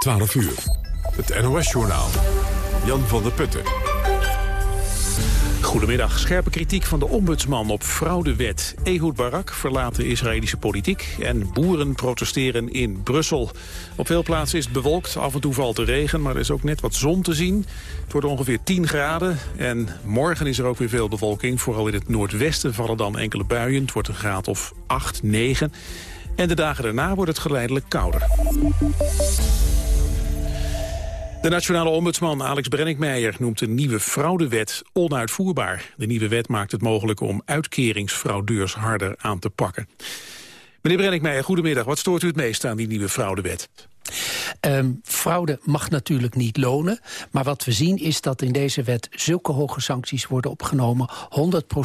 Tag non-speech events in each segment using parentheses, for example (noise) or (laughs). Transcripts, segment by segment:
12 uur. Het NOS-journaal. Jan van der Putten. Goedemiddag. Scherpe kritiek van de ombudsman op fraudewet. Ehud Barak verlaat de Israëlische politiek en boeren protesteren in Brussel. Op veel plaatsen is het bewolkt, af en toe valt de regen, maar er is ook net wat zon te zien. Het wordt ongeveer 10 graden en morgen is er ook weer veel bewolking. Vooral in het noordwesten vallen dan enkele buien. Het wordt een graad of 8, 9. En de dagen daarna wordt het geleidelijk kouder. De nationale ombudsman Alex Brenninkmeijer noemt de nieuwe fraudewet onuitvoerbaar. De nieuwe wet maakt het mogelijk om uitkeringsfraudeurs harder aan te pakken. Meneer Brenninkmeijer, goedemiddag. Wat stoort u het meest aan die nieuwe fraudewet? Um, fraude mag natuurlijk niet lonen. Maar wat we zien is dat in deze wet zulke hoge sancties worden opgenomen.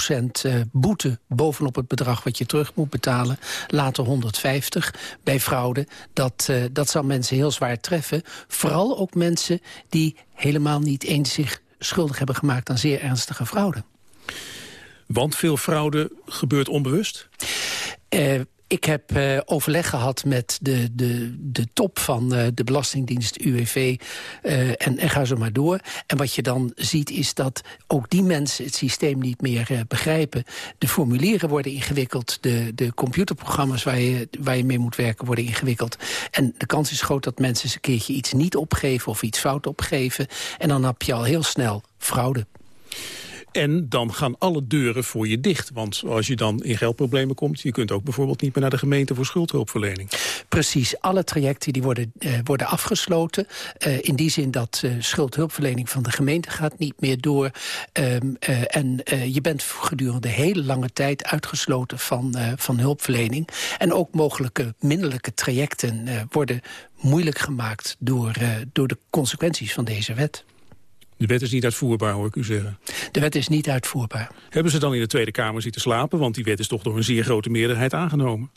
100% uh, boete bovenop het bedrag wat je terug moet betalen. Later 150 bij fraude. Dat, uh, dat zal mensen heel zwaar treffen. Vooral ook mensen die helemaal niet eens zich schuldig hebben gemaakt aan zeer ernstige fraude. Want veel fraude gebeurt onbewust? Uh, ik heb uh, overleg gehad met de, de, de top van uh, de Belastingdienst UWV uh, en, en ga zo maar door. En wat je dan ziet is dat ook die mensen het systeem niet meer begrijpen. De formulieren worden ingewikkeld, de, de computerprogramma's waar je, waar je mee moet werken worden ingewikkeld. En de kans is groot dat mensen eens een keertje iets niet opgeven of iets fout opgeven. En dan heb je al heel snel fraude. En dan gaan alle deuren voor je dicht. Want als je dan in geldproblemen komt... je kunt ook bijvoorbeeld niet meer naar de gemeente voor schuldhulpverlening. Precies, alle trajecten die worden, uh, worden afgesloten. Uh, in die zin dat uh, schuldhulpverlening van de gemeente gaat niet meer door. Um, en je bent gedurende de hele lange tijd uitgesloten van, van hulpverlening. En ook mogelijke minderlijke trajecten worden moeilijk gemaakt... door, door de consequenties van deze wet. De wet is niet uitvoerbaar, hoor ik u zeggen. De wet is niet uitvoerbaar. Hebben ze dan in de Tweede Kamer zitten slapen? Want die wet is toch door een zeer grote meerderheid aangenomen.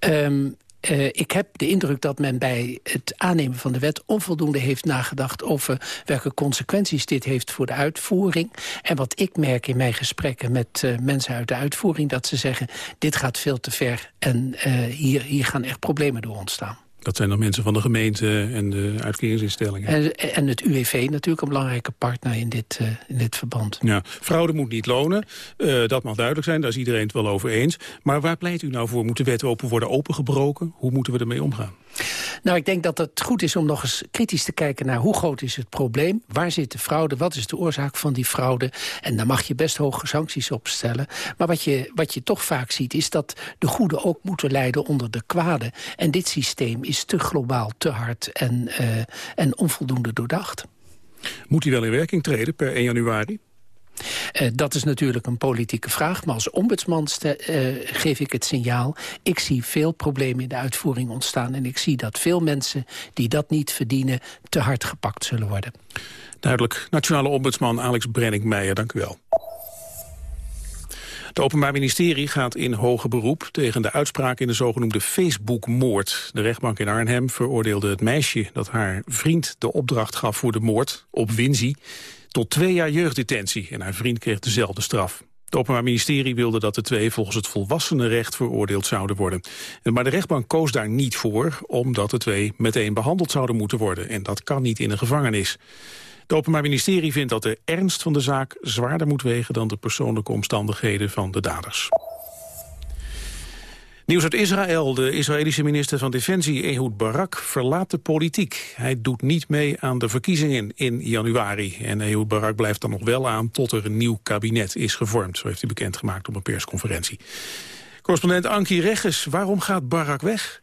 Um, uh, ik heb de indruk dat men bij het aannemen van de wet onvoldoende heeft nagedacht over welke consequenties dit heeft voor de uitvoering. En wat ik merk in mijn gesprekken met uh, mensen uit de uitvoering, dat ze zeggen dit gaat veel te ver en uh, hier, hier gaan echt problemen door ontstaan. Dat zijn dan mensen van de gemeente en de uitkeringsinstellingen. En, en het UWV natuurlijk een belangrijke partner in dit, uh, in dit verband. Ja, fraude moet niet lonen, uh, dat mag duidelijk zijn, daar is iedereen het wel over eens. Maar waar pleit u nou voor? Moet de wet open worden opengebroken? Hoe moeten we ermee omgaan? Nou, ik denk dat het goed is om nog eens kritisch te kijken naar hoe groot is het probleem. Waar zit de fraude? Wat is de oorzaak van die fraude? En daar mag je best hoge sancties op stellen. Maar wat je, wat je toch vaak ziet is dat de goede ook moeten lijden onder de kwade. En dit systeem is te globaal, te hard en, uh, en onvoldoende doordacht. Moet hij wel in werking treden per 1 januari? Uh, dat is natuurlijk een politieke vraag. Maar als ombudsman uh, geef ik het signaal... ik zie veel problemen in de uitvoering ontstaan... en ik zie dat veel mensen die dat niet verdienen... te hard gepakt zullen worden. Duidelijk. Nationale ombudsman Alex Brenninkmeijer, dank u wel. Het Openbaar Ministerie gaat in hoger beroep tegen de uitspraak in de zogenoemde Facebook-moord. De rechtbank in Arnhem veroordeelde het meisje dat haar vriend de opdracht gaf voor de moord op Winzi tot twee jaar jeugddetentie en haar vriend kreeg dezelfde straf. Het Openbaar Ministerie wilde dat de twee volgens het volwassenenrecht veroordeeld zouden worden. Maar de rechtbank koos daar niet voor, omdat de twee meteen behandeld zouden moeten worden. En dat kan niet in een gevangenis. Het Openbaar Ministerie vindt dat de ernst van de zaak zwaarder moet wegen dan de persoonlijke omstandigheden van de daders. Nieuws uit Israël. De Israëlische minister van Defensie Ehud Barak verlaat de politiek. Hij doet niet mee aan de verkiezingen in januari. En Ehud Barak blijft dan nog wel aan tot er een nieuw kabinet is gevormd. Zo heeft hij bekendgemaakt op een persconferentie. Correspondent Ankie Regges, waarom gaat Barak weg?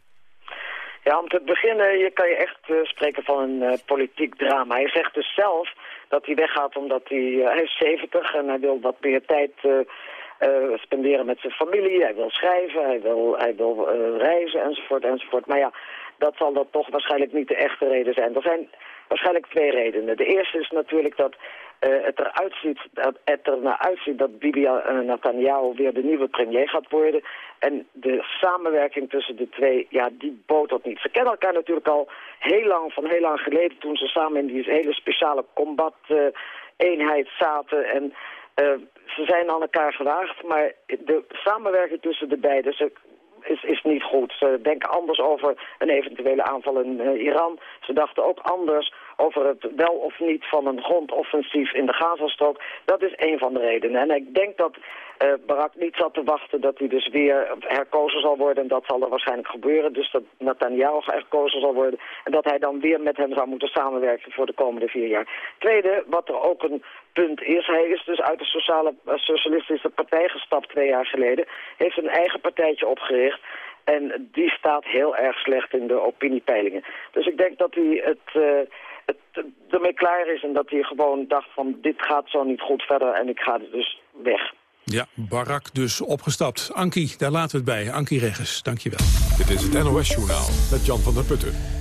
Ja, om te beginnen je kan je echt uh, spreken van een uh, politiek drama. Hij zegt dus zelf dat hij weggaat omdat hij, uh, hij is 70 en hij wil wat meer tijd spenderen met zijn familie. Hij wil schrijven, hij wil, hij wil reizen enzovoort enzovoort. Maar ja, dat zal dat toch waarschijnlijk niet de echte reden zijn. Er zijn waarschijnlijk twee redenen. De eerste is natuurlijk dat uh, het eruit ziet, dat het er naar uitziet dat Bibi uh, Netanyahu weer de nieuwe premier gaat worden. En de samenwerking tussen de twee, ja, die botert niet. Ze kennen elkaar natuurlijk al heel lang, van heel lang geleden, toen ze samen in die hele speciale combat eenheid zaten. En uh, ze zijn aan elkaar gewaagd, maar de samenwerking tussen de beiden, is, is niet goed. Ze denken anders over een eventuele aanval in Iran. Ze dachten ook anders over het wel of niet van een grondoffensief in de Gazastrook. Dat is een van de redenen. En ik denk dat uh, Barak niet zat te wachten dat hij dus weer herkozen zal worden. En dat zal er waarschijnlijk gebeuren. Dus dat Netanyahu herkozen zal worden. En dat hij dan weer met hem zou moeten samenwerken voor de komende vier jaar. Tweede, wat er ook een punt is. Hij is dus uit de sociale, uh, socialistische partij gestapt twee jaar geleden. Heeft een eigen partijtje opgericht. En die staat heel erg slecht in de opiniepeilingen. Dus ik denk dat hij het... Uh, het ermee klaar is en dat hij gewoon dacht van dit gaat zo niet goed verder en ik ga dus weg. Ja, Barak dus opgestapt. Ankie, daar laten we het bij. Ankie Regges, dankjewel. Dit is het NOS Journaal met Jan van der Putten.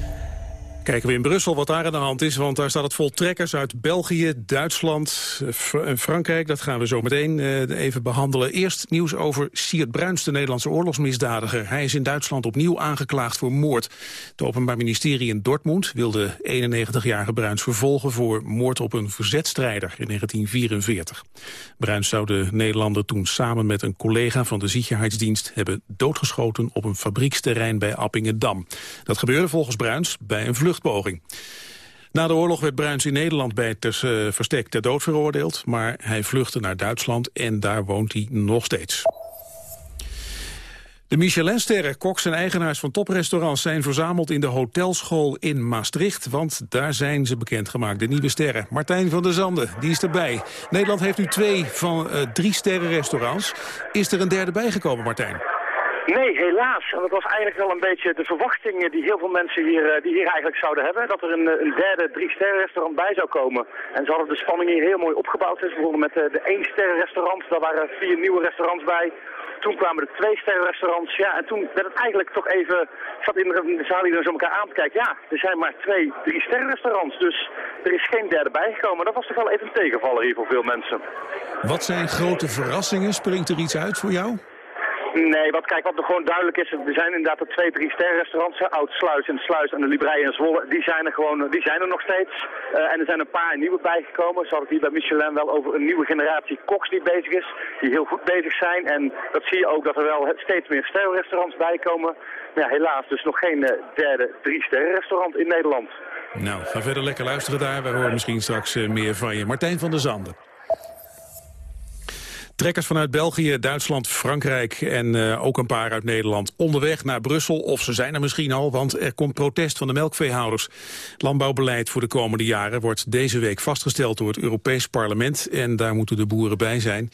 Kijken we in Brussel wat daar aan de hand is, want daar staat het vol trekkers uit België, Duitsland en Frankrijk. Dat gaan we zo meteen uh, even behandelen. Eerst nieuws over Siert Bruins, de Nederlandse oorlogsmisdadiger. Hij is in Duitsland opnieuw aangeklaagd voor moord. Het Openbaar Ministerie in Dortmund wilde 91-jarige Bruins vervolgen voor moord op een verzetstrijder in 1944. Bruins zou de Nederlander toen samen met een collega van de Sicherheidsdienst hebben doodgeschoten op een fabrieksterrein bij Appingedam. Dat gebeurde volgens Bruins bij een vlucht na de oorlog werd Bruins in Nederland bij ter, uh, ter dood veroordeeld... maar hij vluchtte naar Duitsland en daar woont hij nog steeds. De Michelinsterren, koks en eigenaars van toprestaurants... zijn verzameld in de hotelschool in Maastricht... want daar zijn ze bekendgemaakt, de nieuwe sterren. Martijn van der Zanden, die is erbij. Nederland heeft nu twee van uh, drie sterrenrestaurants. Is er een derde bijgekomen, Martijn? Nee, helaas. En dat was eigenlijk wel een beetje de verwachting die heel veel mensen hier, eh, die hier eigenlijk zouden hebben. Dat er een, eh, een derde drie-sterren restaurant bij zou komen. En ze hadden de spanning hier heel mooi opgebouwd. Dus bijvoorbeeld met de, eh, de één sterren restaurant, daar waren vier nieuwe restaurants bij. Toen kwamen de twee sterren restaurants. Ja, en toen werd het eigenlijk toch even, zat in de zaal hier zo elkaar aan te kijken. Ja, er zijn maar twee drie sterren restaurants. Dus er is geen derde bijgekomen. Dat was toch wel even een tegenvaller hier voor veel mensen. Wat zijn grote verrassingen? Springt er iets uit voor jou? Nee, wat, kijk, wat er gewoon duidelijk is, er zijn inderdaad de twee, drie sterrenrestaurants, Oud Sluis en Sluis en de Librei in Zwolle, die zijn er gewoon, die zijn er nog steeds. Uh, en er zijn een paar nieuwe bijgekomen. Zo had het hier bij Michelin wel over een nieuwe generatie koks die bezig is, die heel goed bezig zijn. En dat zie je ook dat er wel steeds meer sterrenrestaurants bijkomen. Maar helaas dus nog geen uh, derde, drie sterrenrestaurant in Nederland. Nou, ga verder lekker luisteren daar. We horen misschien straks uh, meer van je. Martijn van der Zanden. Trekkers vanuit België, Duitsland, Frankrijk en uh, ook een paar uit Nederland onderweg naar Brussel. Of ze zijn er misschien al, want er komt protest van de melkveehouders. Landbouwbeleid voor de komende jaren wordt deze week vastgesteld door het Europees Parlement. En daar moeten de boeren bij zijn.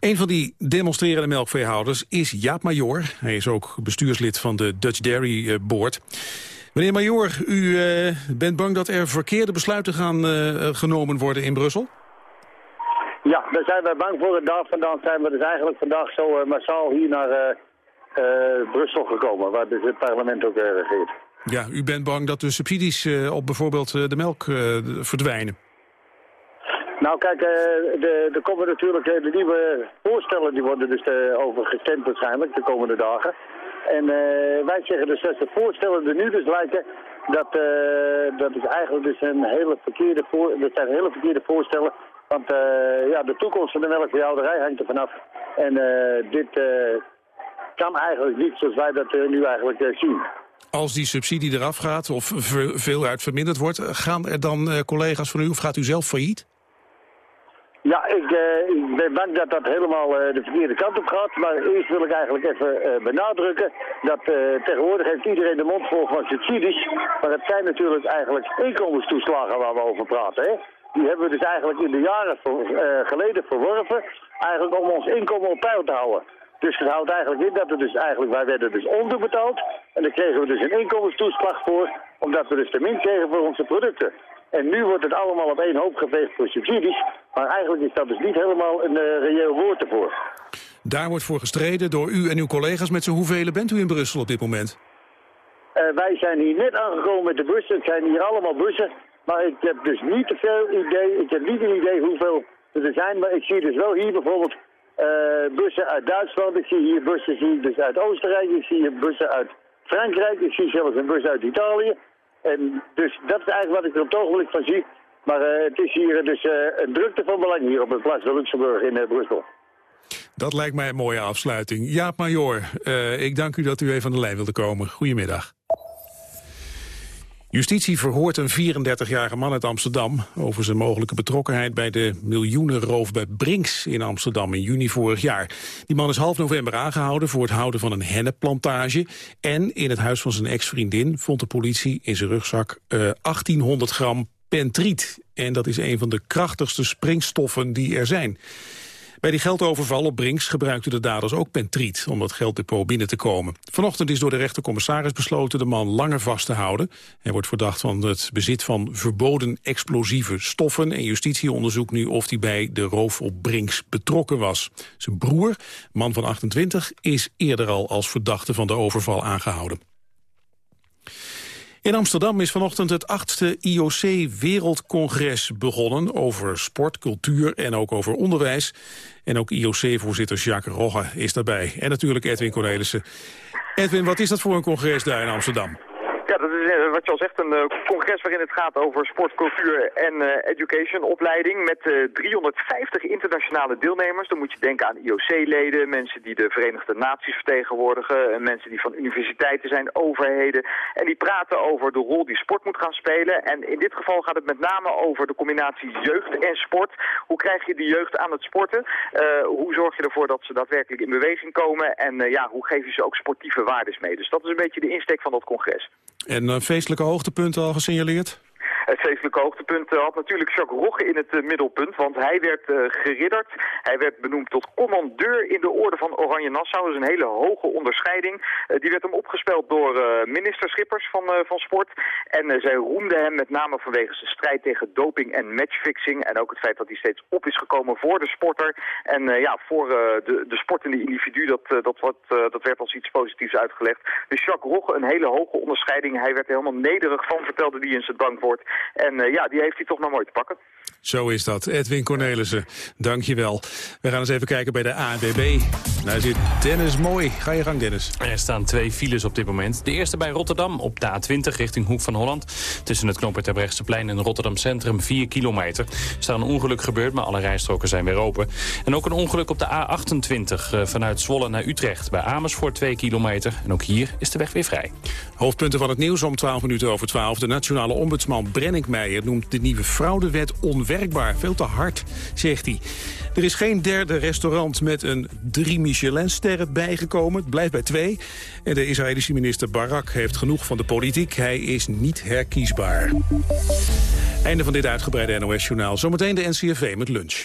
Een van die demonstrerende melkveehouders is Jaap Major. Hij is ook bestuurslid van de Dutch Dairy eh, Board. Meneer Major, u uh, bent bang dat er verkeerde besluiten gaan genomen worden in Brussel? Ja, daar zijn wij bang voor. Daar vandaan zijn we dus eigenlijk vandaag zo uh, massaal hier naar uh, uh, Brussel gekomen, waar dus het parlement ook regeert. Ja, u bent bang dat de subsidies op bijvoorbeeld de melk verdwijnen? Nou kijk, de, er komen natuurlijk de nieuwe voorstellen, die worden dus over gestemd waarschijnlijk de komende dagen. En wij zeggen dus dat de voorstellen er nu dus lijken, dat, dat is eigenlijk dus een hele verkeerde, voor, dat zijn hele verkeerde voorstellen want uh, ja, de toekomst van de melkveehouderij hangt er vanaf. En uh, dit uh, kan eigenlijk niet zoals wij dat nu eigenlijk zien. Als die subsidie eraf gaat of veel uit verminderd wordt, gaan er dan collega's van u of gaat u zelf failliet? Ja, ik, ik ben bang dat dat helemaal de verkeerde kant op gaat. Maar eerst wil ik eigenlijk even benadrukken dat tegenwoordig heeft iedereen de mond vol van subsidies. Maar het zijn natuurlijk eigenlijk inkomenstoeslagen waar we over praten. Hè? Die hebben we dus eigenlijk in de jaren uh, geleden verworven, eigenlijk om ons inkomen op peil te houden. Dus het houdt eigenlijk in dat we dus eigenlijk, wij werden dus onderbetaald. En daar kregen we dus een inkomenstoeslag voor, omdat we dus te min kregen voor onze producten. En nu wordt het allemaal op één hoop geveegd voor subsidies. Maar eigenlijk is dat dus niet helemaal een uh, reëel woord ervoor. Daar wordt voor gestreden door u en uw collega's. Met z'n hoeveel bent u in Brussel op dit moment? Uh, wij zijn hier net aangekomen met de bussen. Het zijn hier allemaal bussen. Maar ik heb dus niet te veel idee, ik heb niet een idee hoeveel er zijn. Maar ik zie dus wel hier bijvoorbeeld uh, bussen uit Duitsland. Ik zie hier bussen zie dus uit Oostenrijk. Ik zie hier bussen uit Frankrijk. Ik zie zelfs een bus uit Italië. En dus dat is eigenlijk wat ik er op het ogenblik van zie. Maar uh, het is hier dus uh, een drukte van belang hier op het Plaats van Luxemburg in Brussel. Dat lijkt mij een mooie afsluiting. Jaap Major, ik dank u dat u even aan de lijn wilde komen. Goedemiddag. Justitie verhoort een 34-jarige man uit Amsterdam... over zijn mogelijke betrokkenheid bij de miljoenenroof bij Brinks in Amsterdam in juni vorig jaar. Die man is half november aangehouden voor het houden van een hennepplantage. En in het huis van zijn ex-vriendin vond de politie in zijn rugzak uh, 1800 gram pentriet. En dat is een van de krachtigste springstoffen die er zijn. Bij die geldoverval op Brinks gebruikten de daders ook pentriet... om dat gelddepot binnen te komen. Vanochtend is door de rechtercommissaris besloten de man langer vast te houden. Hij wordt verdacht van het bezit van verboden explosieve stoffen... en justitie onderzoekt nu of hij bij de roof op Brinks betrokken was. Zijn broer, man van 28, is eerder al als verdachte van de overval aangehouden. In Amsterdam is vanochtend het achtste IOC Wereldcongres begonnen... over sport, cultuur en ook over onderwijs. En ook IOC-voorzitter Jacques Rogge is daarbij. En natuurlijk Edwin Cornelissen. Edwin, wat is dat voor een congres daar in Amsterdam? Ja, dat is eh, wat je al zegt, een uh, congres waarin het gaat over sport, cultuur en uh, education opleiding met 350 internationale deelnemers. Dan moet je denken aan IOC-leden, mensen die de Verenigde Naties vertegenwoordigen, mensen die van universiteiten zijn, overheden. En die praten over de rol die sport moet gaan spelen. En in dit geval gaat het met name over de combinatie jeugd en sport. Hoe krijg je die jeugd aan het sporten? hoe zorg je ervoor dat ze daadwerkelijk in beweging komen? En ja, hoe geef je ze ook sportieve waardes mee? Dus dat is een beetje de insteek van dat congres. En uh, feestelijke hoogtepunten al gesignaleerd? Het feestelijke hoogtepunt eh, had natuurlijk Jacques Rogge in het eh, middelpunt, want hij werd uh, geridderd. Hij werd benoemd tot commandeur in de orde van Oranje Nassau. Dat is een hele hoge onderscheiding. die werd hem opgespeld door minister Schippers van, van Sport. En zij roemden hem met name vanwege zijn strijd tegen doping en matchfixing. En ook het feit dat hij steeds op is gekomen voor de sporter. En ja, voor de, de sportende individu, dat, dat, wordt, dat werd als iets positiefs uitgelegd. Dus Jacques Rogge, een hele hoge onderscheiding. Hij werd er helemaal nederig van, vertelde hij in zijn dankwoord. En uh, ja, die heeft hij toch nog mooi te pakken. Zo is dat. Edwin Cornelissen, dank je wel. We gaan eens even kijken bij de ANWB. Daar zit Dennis Mooi. Ga je gang, Dennis. Er staan twee files op dit moment. De eerste bij Rotterdam op de A20 richting Hoek van Holland. Tussen het knooppunt plein en Rotterdam Centrum 4 kilometer. Er is een ongeluk gebeurd, maar alle rijstroken zijn weer open. En ook een ongeluk op de A28 uh, vanuit Zwolle naar Utrecht. Bij Amersfoort 2 kilometer. En ook hier is de weg weer vrij. Hoofdpunten van het nieuws om 12 minuten over 12. De nationale ombudsman Brenninkmeijer noemt de nieuwe fraudewet onwerkbaar. Veel te hard, zegt hij. Er is geen derde restaurant met een drie Michelin-sterren bijgekomen. Het blijft bij twee. En de Israëlische minister Barak heeft genoeg van de politiek. Hij is niet herkiesbaar. Einde van dit uitgebreide NOS-journaal. Zometeen de NCRV met lunch.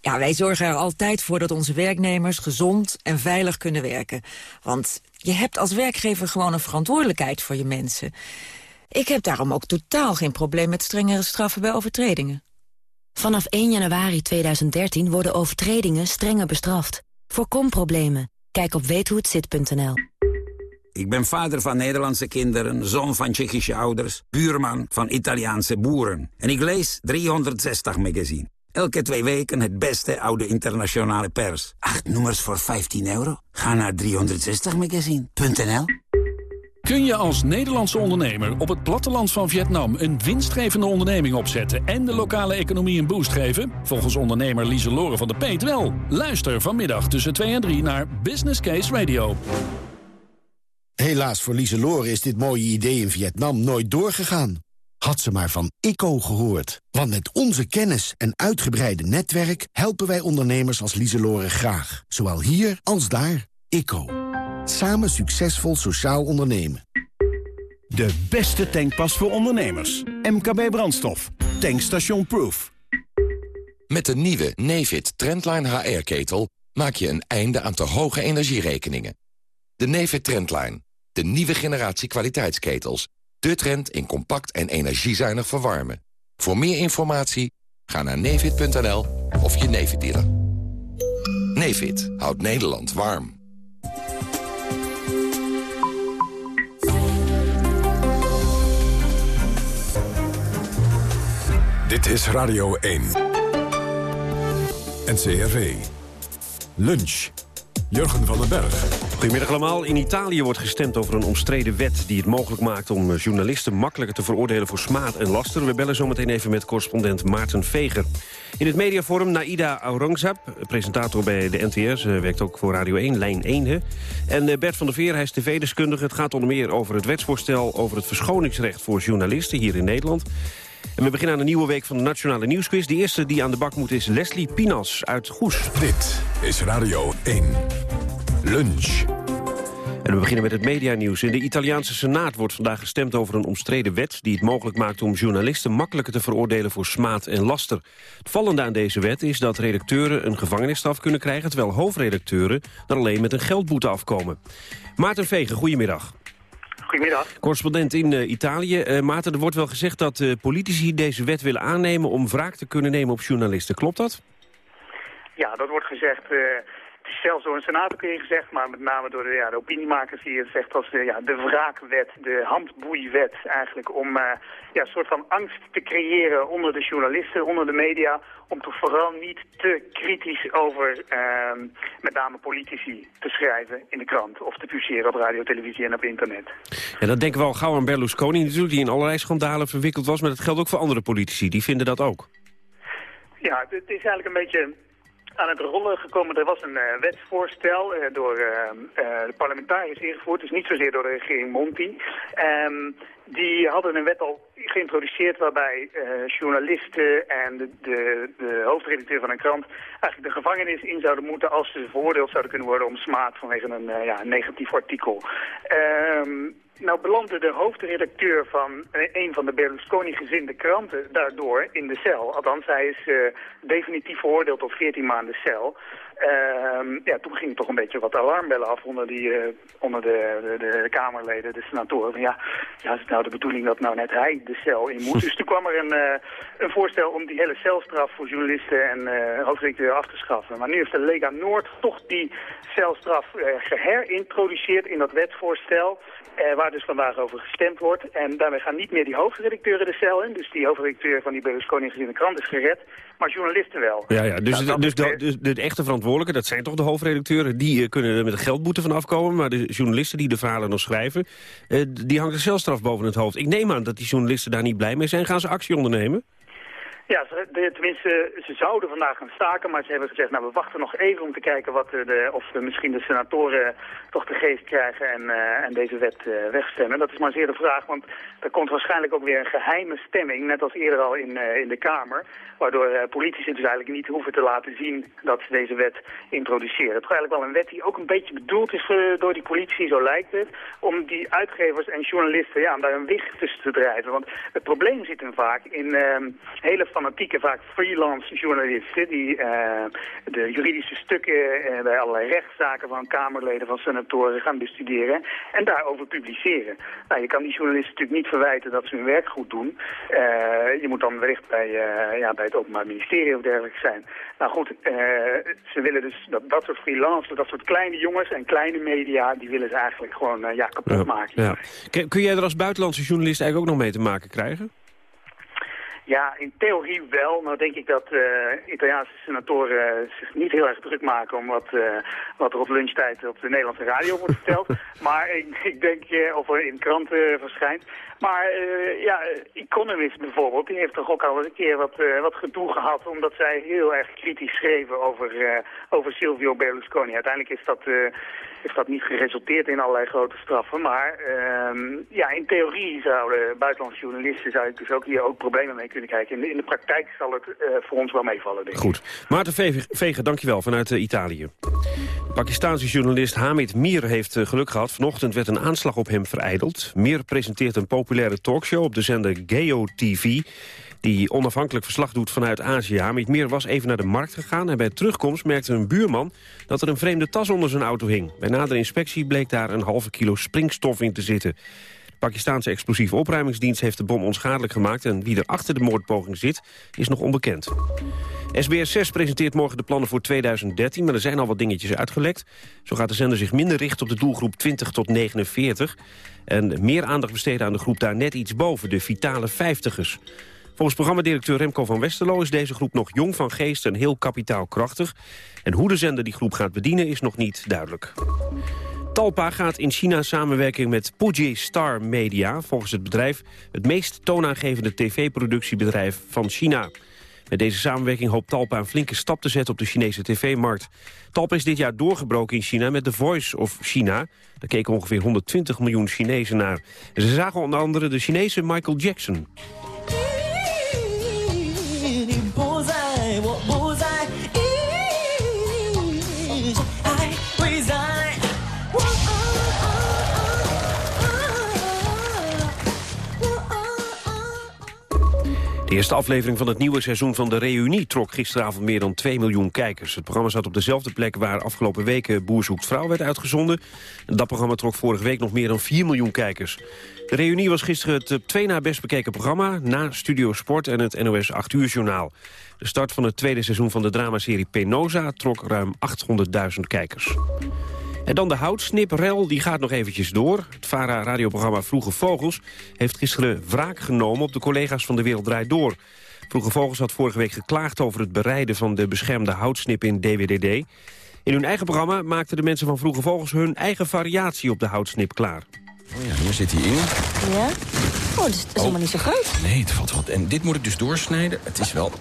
Ja, wij zorgen er altijd voor dat onze werknemers gezond en veilig kunnen werken. Want je hebt als werkgever gewoon een verantwoordelijkheid voor je mensen. Ik heb daarom ook totaal geen probleem met strengere straffen bij overtredingen. Vanaf 1 januari 2013 worden overtredingen strenger bestraft. Voorkom problemen. Kijk op weethohetzit.nl. Ik ben vader van Nederlandse kinderen, zoon van Tsjechische ouders... buurman van Italiaanse boeren. En ik lees 360 magazine. Elke twee weken het beste oude internationale pers. Acht nummers voor 15 euro? Ga naar 360magazine.nl Kun je als Nederlandse ondernemer op het platteland van Vietnam... een winstgevende onderneming opzetten en de lokale economie een boost geven? Volgens ondernemer Lieselore van de Peet wel. Luister vanmiddag tussen 2 en 3 naar Business Case Radio. Helaas voor Lieselore is dit mooie idee in Vietnam nooit doorgegaan. Had ze maar van ICO gehoord. Want met onze kennis en uitgebreide netwerk... helpen wij ondernemers als Lieselore graag. Zowel hier als daar. ICO. Samen succesvol sociaal ondernemen. De beste tankpas voor ondernemers. MKB Brandstof. Tankstation Proof. Met de nieuwe Nefit Trendline HR-ketel... maak je een einde aan te hoge energierekeningen. De Nefit Trendline. De nieuwe generatie kwaliteitsketels de trend in compact en energiezuinig verwarmen. Voor meer informatie ga naar nevid.nl of je Nevid dealer. Houdt Nederland warm. Dit is Radio 1. NCRV. Lunch. Jurgen van den Berg. Goedemiddag allemaal. In Italië wordt gestemd over een omstreden wet... die het mogelijk maakt om journalisten makkelijker te veroordelen voor smaad en laster. We bellen zometeen even met correspondent Maarten Veger. In het mediaforum Naida Aurangzeb, presentator bij de NTR. Ze werkt ook voor Radio 1, lijn 1. Hè. En eh, Bert van der Veer, hij is tv-deskundige. Het gaat onder meer over het wetsvoorstel... over het verschoningsrecht voor journalisten hier in Nederland. En we beginnen aan een nieuwe week van de Nationale Nieuwsquiz. De eerste die aan de bak moet is Leslie Pinas uit Goes. Dit is Radio 1. Lunch. En we beginnen met het medianieuws. In de Italiaanse Senaat wordt vandaag gestemd over een omstreden wet... die het mogelijk maakt om journalisten makkelijker te veroordelen voor smaad en laster. Het vallende aan deze wet is dat redacteuren een gevangenisstraf kunnen krijgen... terwijl hoofdredacteuren er alleen met een geldboete afkomen. Maarten Vegen, goedemiddag. Goedemiddag. Correspondent in uh, Italië. Uh, Maarten, er wordt wel gezegd dat uh, politici deze wet willen aannemen... om wraak te kunnen nemen op journalisten. Klopt dat? Ja, dat wordt gezegd. Het is zelfs door een senator kun je gezegd, maar met name door de, ja, de opiniemakers die het zegt als de, ja, de wraakwet, de handboeiwet eigenlijk, om ja, een soort van angst te creëren onder de journalisten, onder de media, om toch vooral niet te kritisch over uh, met name politici te schrijven in de krant of te publiceren op radio, televisie en op internet. En dat denken we al gauw aan Berlusconi natuurlijk, die in allerlei schandalen verwikkeld was, maar dat geldt ook voor andere politici, die vinden dat ook. Ja, het is eigenlijk een beetje aan het rollen gekomen. Er was een uh, wetsvoorstel uh, door uh, de parlementariërs ingevoerd, dus niet zozeer door de regering Monti. Um, die hadden een wet al geïntroduceerd waarbij journalisten en de, de, hoofdredacteur van een krant eigenlijk de gevangenis in zouden moeten als ze veroordeeld zouden kunnen worden om smaad vanwege een ja, negatief artikel. Um, nou belandde de hoofdredacteur van een van de Berlusconi-gezinde kranten daardoor in de cel. Althans, hij is definitief veroordeeld tot 14 maanden cel. Uh, ja, toen ging toch een beetje wat alarmbellen af onder, die, uh, onder de, de, de, Kamerleden, de senatoren. Van ja, ja, is het nou de bedoeling dat nou net hij de cel in moet? (laughs) dus toen kwam er een, uh, een voorstel om die hele celstraf voor journalisten en hoofdredacteur af te schaffen. Maar nu heeft de Lega Noord toch die celstraf geherintroduceerd in dat wetsvoorstel. Waar dus vandaag over gestemd wordt. En daarmee gaan niet meer die hoofdredacteuren de cel in. Dus die hoofdredacteur van die Berlusconi gezien de krant is gered. Maar journalisten wel. Ja, ja. Dus, nou, dus, de, dus de, echte dat zijn toch de hoofdredacteuren... die uh, kunnen er met een geldboete van afkomen. Maar de journalisten die de verhalen nog schrijven... Uh, die hangt de celstraf boven het hoofd. Ik neem aan dat die journalisten daar niet blij mee zijn. Gaan ze actie ondernemen? Ja, tenminste, ze zouden vandaag gaan staken, maar ze hebben gezegd, nou we wachten nog even om te kijken wat de, of we misschien de senatoren toch de geest krijgen en, uh, en deze wet wegstemmen. Dat is maar zeer de vraag, want er komt waarschijnlijk ook weer een geheime stemming, net als eerder al in, in de Kamer, waardoor politici dus eigenlijk niet hoeven te laten zien dat ze deze wet introduceren. Het is eigenlijk wel een wet die ook een beetje bedoeld is door die politici, zo lijkt het, om die uitgevers en journalisten, ja, om daar een wicht tussen te drijven. Want het probleem zit hem vaak in ehm, hele fanatieke, vaak freelance journalisten die uh, de juridische stukken uh, bij allerlei rechtszaken van Kamerleden, van senatoren gaan bestuderen en daarover publiceren. Nou, je kan die journalisten natuurlijk niet verwijten dat ze hun werk goed doen. Uh, je moet dan wellicht bij, ja, bij het Openbaar Ministerie of dergelijke zijn. Nou goed, ze willen dus dat, dat soort freelancers, dat soort kleine jongens en kleine media, die willen ze eigenlijk gewoon ja, kapot maken. Ja. Kun jij er als buitenlandse journalist eigenlijk ook nog mee te maken krijgen? Ja, in theorie wel. Nou denk ik dat uh, Italiaanse senatoren uh, zich niet heel erg druk maken om wat, uh, wat er op lunchtijd op de Nederlandse radio wordt verteld. (laughs) maar ik, ik denk, of er in kranten verschijnt. Maar ja, Economist bijvoorbeeld, die heeft toch ook al eens een keer wat, wat gedoe gehad... omdat zij heel erg kritisch schreven over, over Silvio Berlusconi. Uiteindelijk is dat heeft dat niet geresulteerd in allerlei grote straffen. Maar uh, ja, in theorie zouden buitenlandse journalisten zou dus ook hier ook problemen mee kunnen kijken. In de, in de praktijk zal het uh, voor ons wel meevallen. Goed. Maarten Vegen, dankjewel, vanuit uh, Italië. Pakistaanse journalist Hamid Mir heeft uh, geluk gehad. Vanochtend werd een aanslag op hem vereideld. Mir presenteert een populaire talkshow op de zender Geo TV die onafhankelijk verslag doet vanuit Azië. Hamid Meer was even naar de markt gegaan en bij terugkomst merkte een buurman dat er een vreemde tas onder zijn auto hing. Bij nadere inspectie bleek daar een halve kilo springstof in te zitten. Pakistaanse explosieve opruimingsdienst heeft de bom onschadelijk gemaakt... en wie er achter de moordpoging zit, is nog onbekend. SBS 6 presenteert morgen de plannen voor 2013, maar er zijn al wat dingetjes uitgelekt. Zo gaat de zender zich minder richten op de doelgroep 20 tot 49... en meer aandacht besteden aan de groep daar net iets boven, de vitale 50ers. Volgens programmadirecteur Remco van Westerlo is deze groep nog jong van geest en heel kapitaalkrachtig. En hoe de zender die groep gaat bedienen is nog niet duidelijk. Talpa gaat in China samenwerking met Puji Star Media... volgens het bedrijf het meest toonaangevende tv-productiebedrijf van China. Met deze samenwerking hoopt Talpa een flinke stap te zetten op de Chinese tv-markt. Talpa is dit jaar doorgebroken in China met The Voice of China. Daar keken ongeveer 120 miljoen Chinezen naar. Ze zagen onder andere de Chinese Michael Jackson. Eerste aflevering van het nieuwe seizoen van De Reunie trok gisteravond meer dan 2 miljoen kijkers. Het programma zat op dezelfde plek waar afgelopen weken Boer zoekt vrouw werd uitgezonden. dat programma trok vorige week nog meer dan 4 miljoen kijkers. De Reunie was gisteren het op twee na best bekeken programma... na Studio Sport en het NOS 8 uur journaal. De start van het tweede seizoen van de dramaserie Penosa trok ruim 800.000 kijkers. En dan de houtsniprel, die gaat nog eventjes door. Het VARA-radioprogramma Vroege Vogels heeft gisteren wraak genomen op de collega's van De Wereld Draait Door. Vroege Vogels had vorige week geklaagd over het bereiden van de beschermde houtsnip in DWDD. In hun eigen programma maakten de mensen van Vroege Vogels hun eigen variatie op de houtsnip klaar. Oh ja, hier zit hij in. Ja? Oh, dat is, dat is helemaal niet zo groot. Nee, het valt wat. En dit moet ik dus doorsnijden. Het is wel...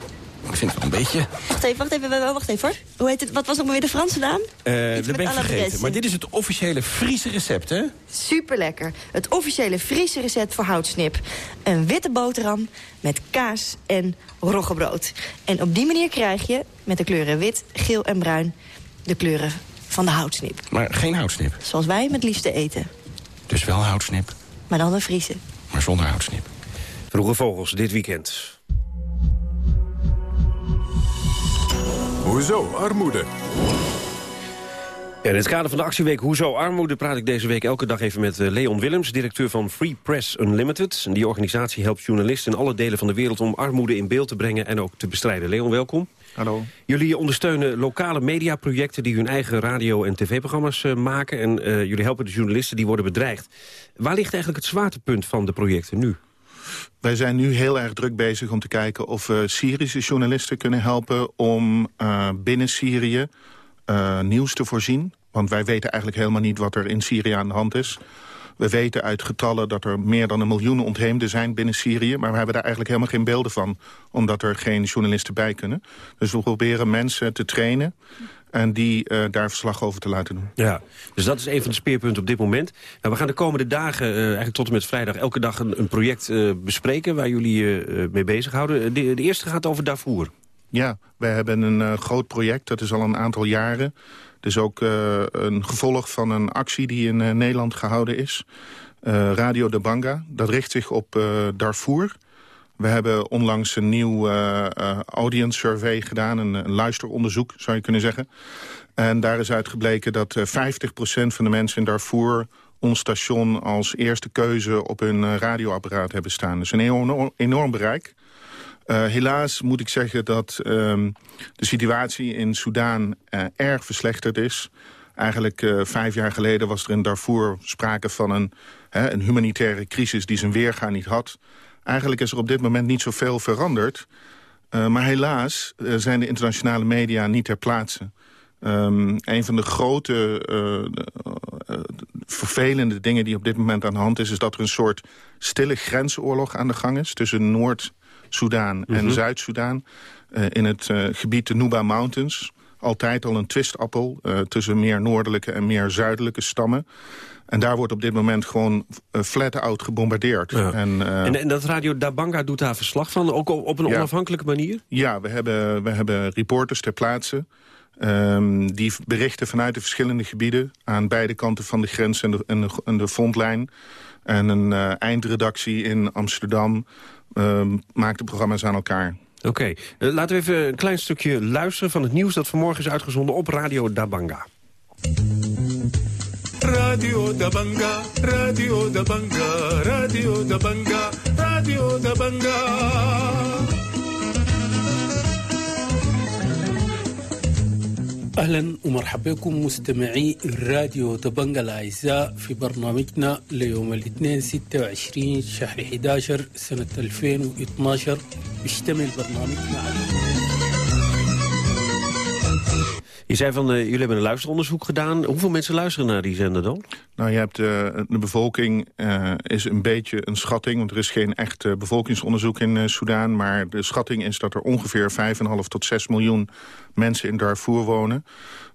Ik vind het wel een beetje... Wacht even, wacht even, wacht even hoor. Hoe heet het? Wat was nog maar weer de Franse naam? Eh Iets dat ben ik vergeten. Maar dit is het officiële Friese recept, hè? Super lekker. Het officiële Friese recept voor houtsnip. Een witte boterham met kaas en roggebrood. En op die manier krijg je, met de kleuren wit, geel en bruin... de kleuren van de houtsnip. Maar geen houtsnip. Zoals wij hem het liefste eten. Dus wel houtsnip, Maar dan een Friese. maar zonder houtsnip. Vroege Vogels dit weekend. Hoezo armoede? In het kader van de actieweek Hoezo Armoede praat ik deze week elke dag even met eh, Leon Willems, directeur van Free Press Unlimited. En die organisatie helpt journalisten in alle delen van de wereld om armoede in beeld te brengen en ook te bestrijden. Leon, welkom. Hallo. Jullie ondersteunen lokale mediaprojecten die hun eigen radio- en tv-programma's eh, maken. En eh, jullie helpen de journalisten die worden bedreigd. Waar ligt eigenlijk het zwaartepunt van de projecten nu? Wij zijn nu heel erg druk bezig om te kijken of we Syrische journalisten kunnen helpen... om eh, binnen Syrië eh, nieuws te voorzien. Want wij weten eigenlijk helemaal niet wat er in Syrië aan de hand is. We weten uit getallen dat er meer dan een miljoen ontheemden zijn binnen Syrië. Maar we hebben daar eigenlijk helemaal geen beelden van. Omdat er geen journalisten bij kunnen. Dus we proberen mensen te trainen. En die eh, daar verslag over te laten doen. Ja, dus dat is een van de speerpunten op dit moment. Nou, we gaan de komende dagen, eh, eigenlijk tot en met vrijdag... elke dag een, een project eh, bespreken waar jullie je mee bezighouden. De, de eerste gaat over Darfur. Ja, wij hebben een groot project, dat is al een aantal jaren. Het is ook een gevolg van een actie die in Nederland gehouden is. Radio de Banga, dat richt zich op Darfur. We hebben onlangs een nieuw eh, eh, audience survey gedaan, een, luisteronderzoek zou je kunnen zeggen. En daar is uitgebleken dat eh 50% van de mensen in Darfur ons station als eerste keuze op hun eh, radioapparaat hebben staan. Dus een enorm, enorm bereik. Uh, helaas moet ik zeggen dat um, de situatie in Soedan uh, erg verslechterd is. Eigenlijk uh, vijf jaar geleden was er in Darfur sprake van een, hè, een humanitaire crisis die zijn weerga niet had. Eigenlijk is er op dit moment niet zoveel veranderd. maar helaas zijn de internationale media niet ter plaatse. Um, een van de grote vervelende dingen die op dit moment aan de hand is... is dat er een soort stille grensoorlog aan de gang is tussen Noord- Soudaan en Mhm. Zuid-Soedan. In het gebied de Nuba Mountains. Altijd al een twistappel tussen meer noordelijke en meer zuidelijke stammen. En daar wordt op dit moment gewoon uh, flat-out gebombardeerd. Ja. En, uh, en, en, dat Radio Dabanga doet daar verslag van, ook op, op een ja. onafhankelijke manier? Ja, we hebben, we hebben reporters ter plaatse. Um, die berichten vanuit de verschillende gebieden... aan beide kanten van de grens en de, en de, en de frontlijn. En een uh, eindredactie in Amsterdam um, maakt de programma's aan elkaar. Oké, okay. uh, laten we even een klein stukje luisteren van het nieuws... dat vanmorgen is uitgezonden op Radio Dabanga. Da Banga, Radio da Banga, Radio da Banga. أهلا ومرحبا بكم مستمعي الراديو دبنجا الأعزاء في برنامجنا ليوم الاثنين 26 شهر 11 سنة 2012 بيشتمل برنامجنا على Je zei van, uh, jullie hebben een luisteronderzoek gedaan. Hoeveel mensen luisteren naar die zender dan? Nou, je hebt uh, de bevolking uh, is een beetje een schatting... want er is geen echt bevolkingsonderzoek in Soudaan... maar de schatting is dat er ongeveer 5,5 tot 6 miljoen mensen in Darfur wonen.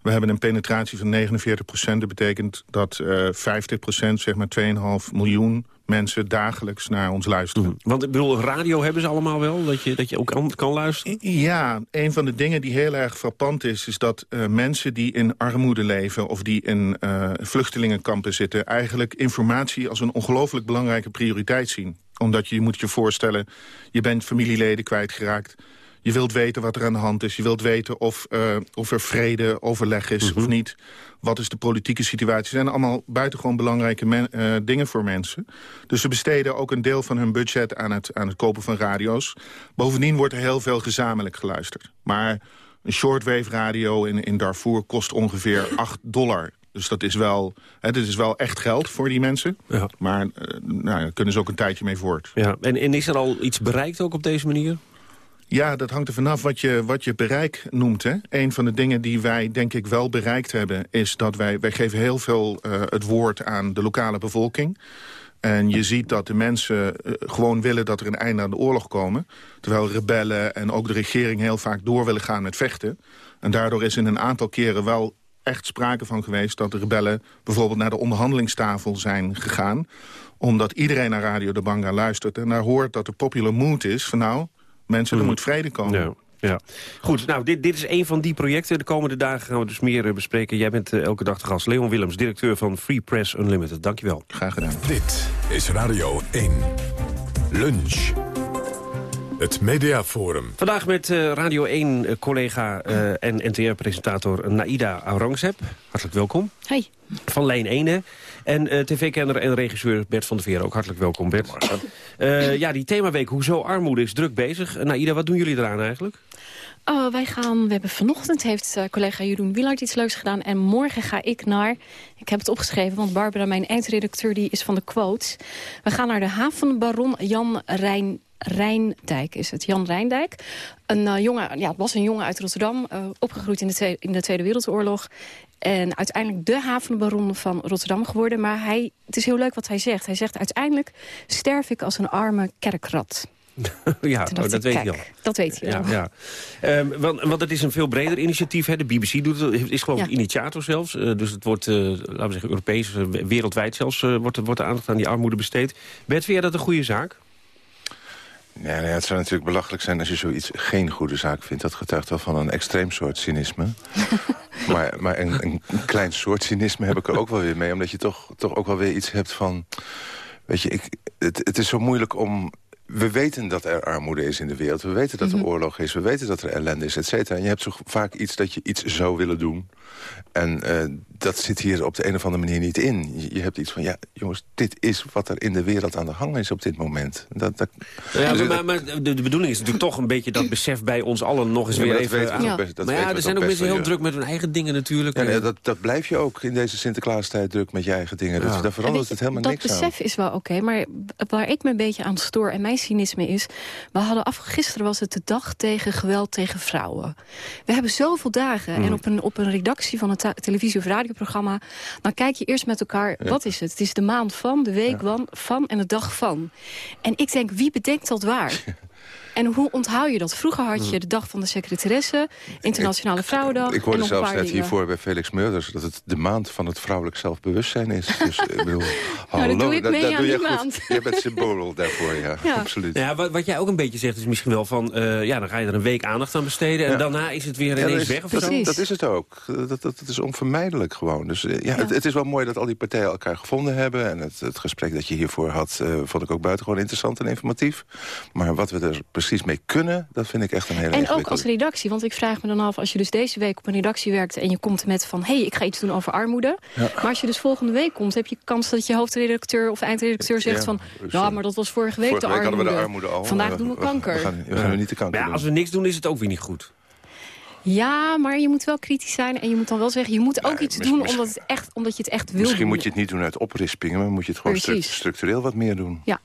We hebben een penetratie van 49 procent. Dat betekent dat 50 procent, zeg maar 2,5 miljoen mensen dagelijks naar ons luisteren. Mm. Want ik bedoel, radio hebben ze allemaal wel? Dat je, dat je ook kan luisteren? Ja, een van de dingen die heel erg frappant is... is dat uh, mensen die in armoede leven of die in uh, vluchtelingenkampen zitten... eigenlijk informatie als een ongelooflijk belangrijke prioriteit zien. Omdat je, je moet je voorstellen, je bent familieleden kwijtgeraakt... Je wilt weten wat er aan de hand is. Je wilt weten of, uh, of er vrede, overleg is mm -hmm. of niet. Wat is de politieke situatie? Het zijn allemaal buitengewoon belangrijke men, uh, dingen voor mensen. Dus ze besteden ook een deel van hun budget aan het, aan het kopen van radio's. Bovendien wordt er heel veel gezamenlijk geluisterd. Maar een shortwave radio in, in Darfur kost ongeveer 8 dollar. Dus dat is wel, hè, dit is wel echt geld voor die mensen. Ja. Maar uh, nou, daar kunnen ze ook een tijdje mee voort. Ja. En, en is er al iets bereikt ook op deze manier? Ja, dat hangt er vanaf wat je, wat je bereik noemt. Hè. Een van de dingen die wij denk ik wel bereikt hebben... is dat wij, wij geven heel veel uh, het woord aan de lokale bevolking. En je ziet dat de mensen uh, gewoon willen dat er een einde aan de oorlog komen. Terwijl rebellen en ook de regering heel vaak door willen gaan met vechten. En daardoor is in een aantal keren wel echt sprake van geweest... dat de rebellen bijvoorbeeld naar de onderhandelingstafel zijn gegaan omdat iedereen naar Radio de Banga luistert en daar hoort dat de popular mood is... van nou, mensen, er moet vrede komen. Ja. Ja. Goed, nou, dit, dit is een van die projecten. De komende dagen gaan we dus meer uh, bespreken. Jij bent uh, elke dag de gast. Leon Willems, directeur van Free Press Unlimited. Dankjewel. Graag gedaan. Dit is Radio 1. Lunch. Het Mediaforum. Vandaag met uh, Radio 1-collega en NTR-presentator Naida Aurangzeb. Hartelijk welkom. Hey. Van Lijn 1, En uh, tv-kenner en regisseur Bert van der Veer ook. Hartelijk welkom, Bert. Uh, ja, die themaweek Hoezo Armoede is druk bezig. Uh, Naida, wat doen jullie eraan eigenlijk? Oh, wij gaan, we hebben vanochtend heeft uh, collega Jeroen Wielard iets leuks gedaan. En morgen ga ik naar, ik heb het opgeschreven, want Barbara, mijn eindredacteur, die is van de quotes. We gaan naar de havenbaron Jan Rijn Rijndijk is het, Jan Rijndijk. Een uh, jongen, ja, het was een jongen uit Rotterdam, uh, opgegroeid in de, tweede, in de Tweede Wereldoorlog. En uiteindelijk de havenbaron van Rotterdam geworden. Maar hij, het is heel leuk wat hij zegt. Hij zegt, uiteindelijk sterf ik als een arme kerkrat. (laughs) ja, oh, dat weet hij al. Dat weet hij ja, al. Ja. Um, want, want het is een veel breder initiatief. Hè. De BBC doet het, is geloof ik ja. initiator zelfs. Uh, dus het wordt, uh, laten we zeggen, Europees, uh, wereldwijd zelfs... wordt, wordt de aandacht aan die armoede besteed. Bert, vind jij dat een goede zaak? Ja, nou ja, het zou natuurlijk belachelijk zijn als je zoiets geen goede zaak vindt. Dat getuigt wel van een extreem soort cynisme. (laughs) maar maar een, een, klein soort cynisme heb ik er ook wel weer mee. Omdat je toch, toch ook wel weer iets hebt van... Weet je, ik, het, het is zo moeilijk om we weten dat er armoede is in de wereld. We weten dat er mm -hmm. oorlog is. We weten dat er ellende is, et cetera. En je hebt zo vaak iets dat je iets zou willen doen. En uh, dat zit hier op de een of andere manier niet in. Je, je, hebt iets van, ja, jongens, dit is wat er in de wereld aan de gang is op dit moment. Dat, dat, ja, dus maar, maar, maar de, de, bedoeling is natuurlijk toch een beetje dat besef bij ons allen nog eens ja, weer even... aan. Ja. Best, maar ja, er zijn ook mensen heel druk met hun eigen dingen natuurlijk. Ja, dat, dat blijf je ook in deze Sinterklaastijd druk met je eigen dingen. Dus daar verandert het helemaal dat niks aan. Dat besef is wel oké, okay, maar waar ik me een beetje aan stoor en mijn cynisme is... we hadden af, gisteren was het de dag tegen geweld tegen vrouwen. We hebben zoveel dagen Hmm. en op een, op een redactie van een televisie- of radioprogramma... dan kijk je eerst met elkaar, ja. wat is het? Het is de maand van, de week ja. van en de dag van. En ik denk, wie bedenkt dat waar? (laughs) En hoe onthoud je dat? Vroeger had je de dag van de secretaresse, Internationale Vrouwendag. Ik hoorde en zelfs net dingen. hiervoor bij Felix Meurders... dat het de maand van het vrouwelijk zelfbewustzijn is. Dus ik bedoel, (laughs) nou, hallo, doe ik dat, mee dat aan doe je die goed. maand. Je bent symbool daarvoor, ja. Ja. Absoluut. Ja, wat, wat jij ook een beetje zegt is misschien wel van... Uh, ja, dan ga je er een week aandacht aan besteden... en Ja. daarna is het weer ineens dat is, weg of dat, zo. dat is het ook. Dat, dat, dat is onvermijdelijk gewoon. Dus eh, ja, Het, het is wel mooi dat al die partijen elkaar gevonden hebben. En het, het gesprek dat je hiervoor had, eh, vond ik ook buitengewoon interessant en informatief. Maar wat we er precies precies mee kunnen, dat vind ik echt een hele En ook als redactie, want ik vraag me dan af... als je dus deze week op een redactie werkt en je komt met van... hé, hey, ik ga iets doen over armoede. Ja. Maar als je dus volgende week komt... heb je kans dat je hoofdredacteur of eindredacteur zegt Ja, van... ja, maar dat was vorige week Vorige de week armoede. hadden we de armoede al. Vandaag We- doen we kanker. We gaan, we gaan nu niet de kanker Maar ja, doen. als we niks doen, is het ook weer niet goed. Ja, maar je moet wel kritisch zijn en je moet dan wel zeggen... je moet ook iets doen omdat, het echt, omdat je het echt wil Misschien doen. moet je het niet doen uit oprispingen, maar moet je het gewoon stru- structureel wat meer doen. Ja,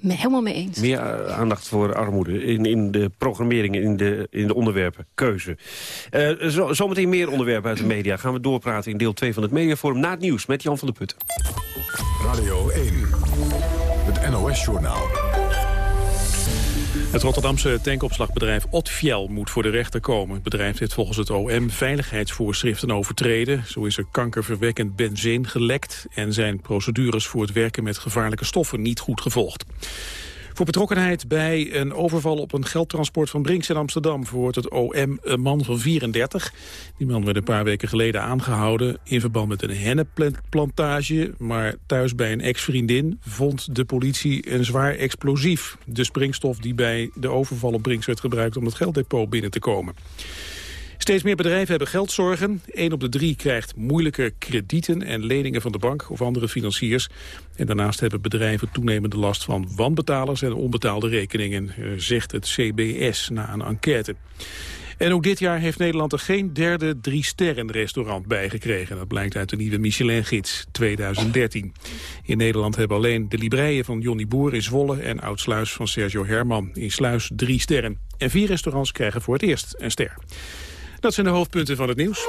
me- helemaal mee eens. Meer eh, aandacht voor armoede in, in de programmering, in de, in de onderwerpen, keuze. Eh, zo, zometeen meer onderwerpen uit de media. Gaan we doorpraten in deel 2 van het Mediaforum na het nieuws met Jan van der Putten. Radio 1, het NOS-journaal. Het Rotterdamse tankopslagbedrijf Otfiel moet voor de rechter komen. Het bedrijf heeft volgens het OM veiligheidsvoorschriften overtreden. Zo is er kankerverwekkend benzeen gelekt... en zijn procedures voor het werken met gevaarlijke stoffen niet goed gevolgd. Voor betrokkenheid bij een overval op een geldtransport van Brinks in Amsterdam... verhoort het OM een man van 34. Die man werd een paar weken geleden aangehouden... in verband met een hennepplantage. Maar thuis bij een ex-vriendin vond de politie een zwaar explosief. De springstof die bij de overval op Brinks werd gebruikt... om het gelddepot binnen te komen. Steeds meer bedrijven hebben geldzorgen. Eén op de drie krijgt moeilijke kredieten en leningen van de bank of andere financiers. En daarnaast hebben bedrijven toenemende last van wanbetalers en onbetaalde rekeningen, eh, zegt het CBS na een enquête. En ook dit jaar heeft Nederland er geen derde drie-sterren restaurant bij gekregen. Dat blijkt uit de nieuwe Michelin-gids 2013. In Nederland hebben alleen de Libreien van Johnny Boer in Zwolle... en Oudsluis van Sergio Herman in Sluis drie sterren. En vier restaurants krijgen voor het eerst een ster. Dat zijn de hoofdpunten van het nieuws.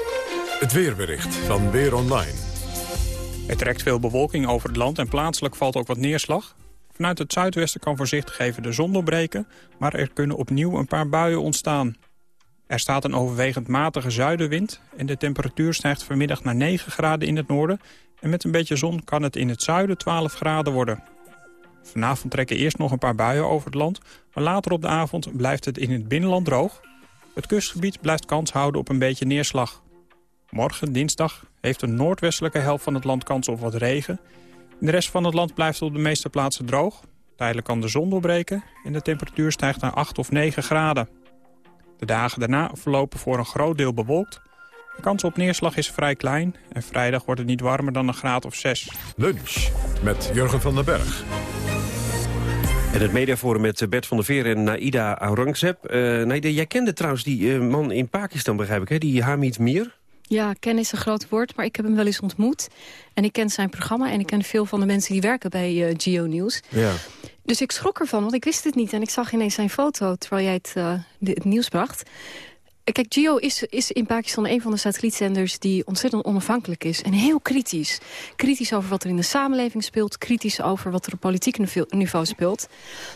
Het weerbericht van Weer Online. Er trekt veel bewolking over het land en plaatselijk valt ook wat neerslag. Vanuit het zuidwesten kan voorzichtig even de zon doorbreken... maar er kunnen opnieuw een paar buien ontstaan. Er staat een overwegend matige zuidenwind... en de temperatuur stijgt vanmiddag naar 9 graden in het noorden... en met een beetje zon kan het in het zuiden 12 graden worden. Vanavond trekken eerst nog een paar buien over het land... maar later op de avond blijft het in het binnenland droog. Het kustgebied blijft kans houden op een beetje neerslag. Morgen, dinsdag, heeft de noordwestelijke helft van het land kans op wat regen. In de rest van het land blijft het op de meeste plaatsen droog. Tijdelijk kan de zon doorbreken en de temperatuur stijgt naar 8 of 9 graden. De dagen daarna verlopen voor een groot deel bewolkt. De kans op neerslag is vrij klein en vrijdag wordt het niet warmer dan een graad of 6. Lunch met Jurgen van den Berg. En het mediaforum met Bert van der Veer en Naida Aurangzeb. Eh Naida, jij kende trouwens die eh, man in Pakistan, begrijp ik, hè? die Hamid Mir? Ja, kennis is een groot woord, maar ik heb hem wel eens ontmoet. En ik ken zijn programma en ik ken veel van de mensen die werken bij eh Geo News. Ja. Dus ik schrok ervan, want ik wist het niet. En ik zag ineens zijn foto terwijl jij het, de- het nieuws bracht. Kijk, Geo is, is in Pakistan een van de satellietzenders die ontzettend onafhankelijk is. En heel kritisch. Kritisch over wat er in de samenleving speelt. Kritisch over wat er op politiek nive- niveau speelt.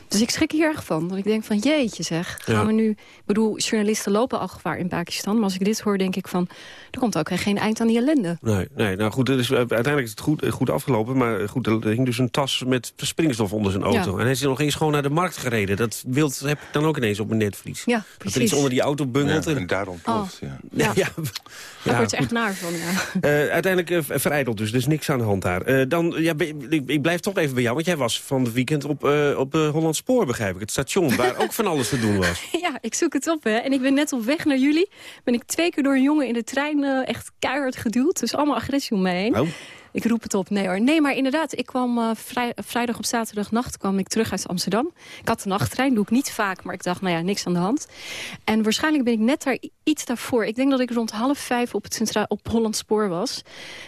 Dus ik schrik hier erg van. Want ik denk van, jeetje zeg. Gaan Ja. we nu... Ik bedoel, journalisten lopen al gevaar in Pakistan. Maar als ik dit hoor, denk ik van... Er komt ook geen eind aan die ellende. Nee, nee, nou goed, is, uiteindelijk is het goed, eh, goed afgelopen. Maar goed, er hing dus een tas met springstof onder zijn auto. Ja. En hij is nog eens gewoon naar de markt gereden. Dat beeld heb ik dan ook ineens op mijn netvlies. Ja, Dat er precies. iets onder die auto bungelt. Ja, en daar ontploft, ja. Ja. ja. Daar word je goed. echt naar van, ja. Eh, uiteindelijk eh, verijdeld dus, dus niks aan de hand daar. Eh, dan, ja, ik, ik blijf toch even bij jou, want jij was van het weekend op, eh op Holland Spoor, begrijp ik. Het station, waar (laughs) ook van alles te doen was. Ja, ik zoek het op, hè. En ik ben net op weg naar jullie. Ben ik twee keer door een jongen in de trein echt keihard geduwd. Dus allemaal agressie om me heen. Oh. Ik roep het op. Nee hoor. Nee, maar inderdaad. Ik kwam eh, vrij- vrijdag op zaterdagnacht kwam ik terug uit Amsterdam. Ik had de nachttrein. Doe ik niet vaak. Maar ik dacht, nou ja, niks aan de hand. En waarschijnlijk ben ik net daar iets daarvoor. Ik denk dat ik rond half vijf op het centraal op Holland Spoor was.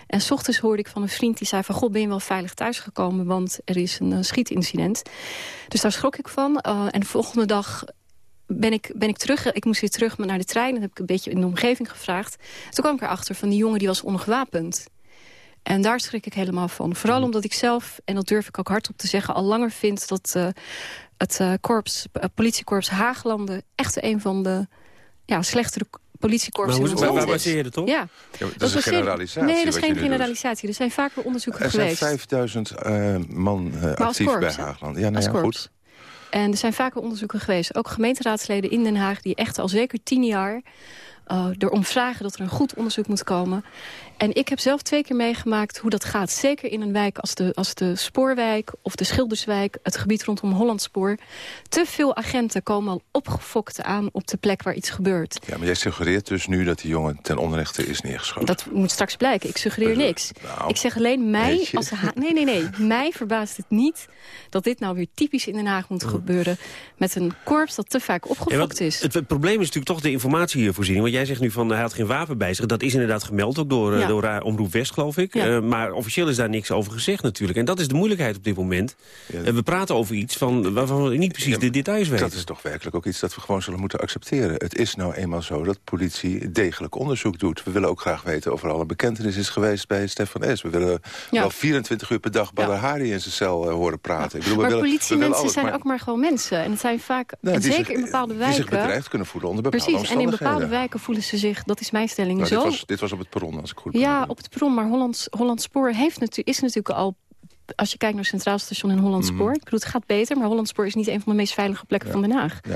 En s ochtends hoorde ik van een vriend die zei van... God, ben je wel veilig thuisgekomen? Want er is een eh, schietincident. Dus daar schrok ik van. Eh, en de volgende dag ben ik, ben ik terug. Ik moest weer terug naar de trein. En heb ik een beetje in de omgeving gevraagd. Toen kwam ik erachter van die jongen die was ongewapend. En daar schrik ik helemaal van. Vooral omdat ik zelf, en dat durf ik ook hardop te zeggen... al langer vind dat eh, het eh, korps, eh, politiekorps Haaglanden... echt een van de ja, slechtere politiekorpsen Maar in ons waar- land waar is. baseer je het op? Ja. Dat is een generalisatie Nee, dat is geen doet. generalisatie. Er zijn vaker onderzoeken Er zijn geweest. 5000 eh, man eh, als actief korps, bij hè? Haagland. Ja, nou ja, goed. En er zijn vaker onderzoeken geweest. Ook gemeenteraadsleden in Den Haag... die echt al zeker tien jaar uh, erom vragen dat er een goed onderzoek moet komen. En ik heb zelf twee keer meegemaakt hoe dat gaat. Zeker in een wijk als de, als de Spoorwijk of de Schilderswijk... het gebied rondom Hollandspoor. Te veel agenten komen al opgefokt aan op de plek waar iets gebeurt. Ja, maar jij suggereert dus nu dat die jongen ten onrechte is neergeschoten. Dat moet straks blijken. Ik suggereer niks. Nou, ik zeg alleen mij... Als nee, nee, nee. (laughs) mij verbaast het niet dat dit nou weer typisch in Den Haag moet gebeuren... met een korps dat te vaak opgefokt is. Het, het, probleem is natuurlijk toch de informatievoorziening. Want jij zegt nu van hij had geen wapen bij zich. Dat is inderdaad gemeld ook door... Ja door Omroep West, geloof ik. Uh, maar officieel is daar niks over gezegd natuurlijk. En dat is de moeilijkheid op dit moment. Ja. Uh, we praten over iets van, waarvan we niet precies ja, de details weten. Dat is toch werkelijk ook iets dat we gewoon zullen moeten accepteren. Het is nou eenmaal zo dat politie degelijk onderzoek doet. We willen ook graag weten of er al een bekentenis is geweest bij Stefan S. We willen ja. wel 24 uur per dag Badr Hari in zijn cel horen praten. Ik bedoel, maar we willen, politiemensen alles, zijn maar... ook maar gewoon mensen. En het zijn vaak, nou, en zeker zich, in bepaalde wijken... Die zich bedreigd kunnen voelen onder bepaalde Precies, en in bepaalde wijken voelen ze zich, dat is mijn stelling, nou, zo... Dit was, dit was op het perron, als ik goed Ja, op het perron, maar Hollands, Hollands Spoor heeft natu is natuurlijk al als je kijkt naar Centraal Station in Holland Spoor... Mm. ik bedoel, het gaat beter, maar Holland Spoor is niet een van de meest veilige plekken ja. van Den Haag. Ja.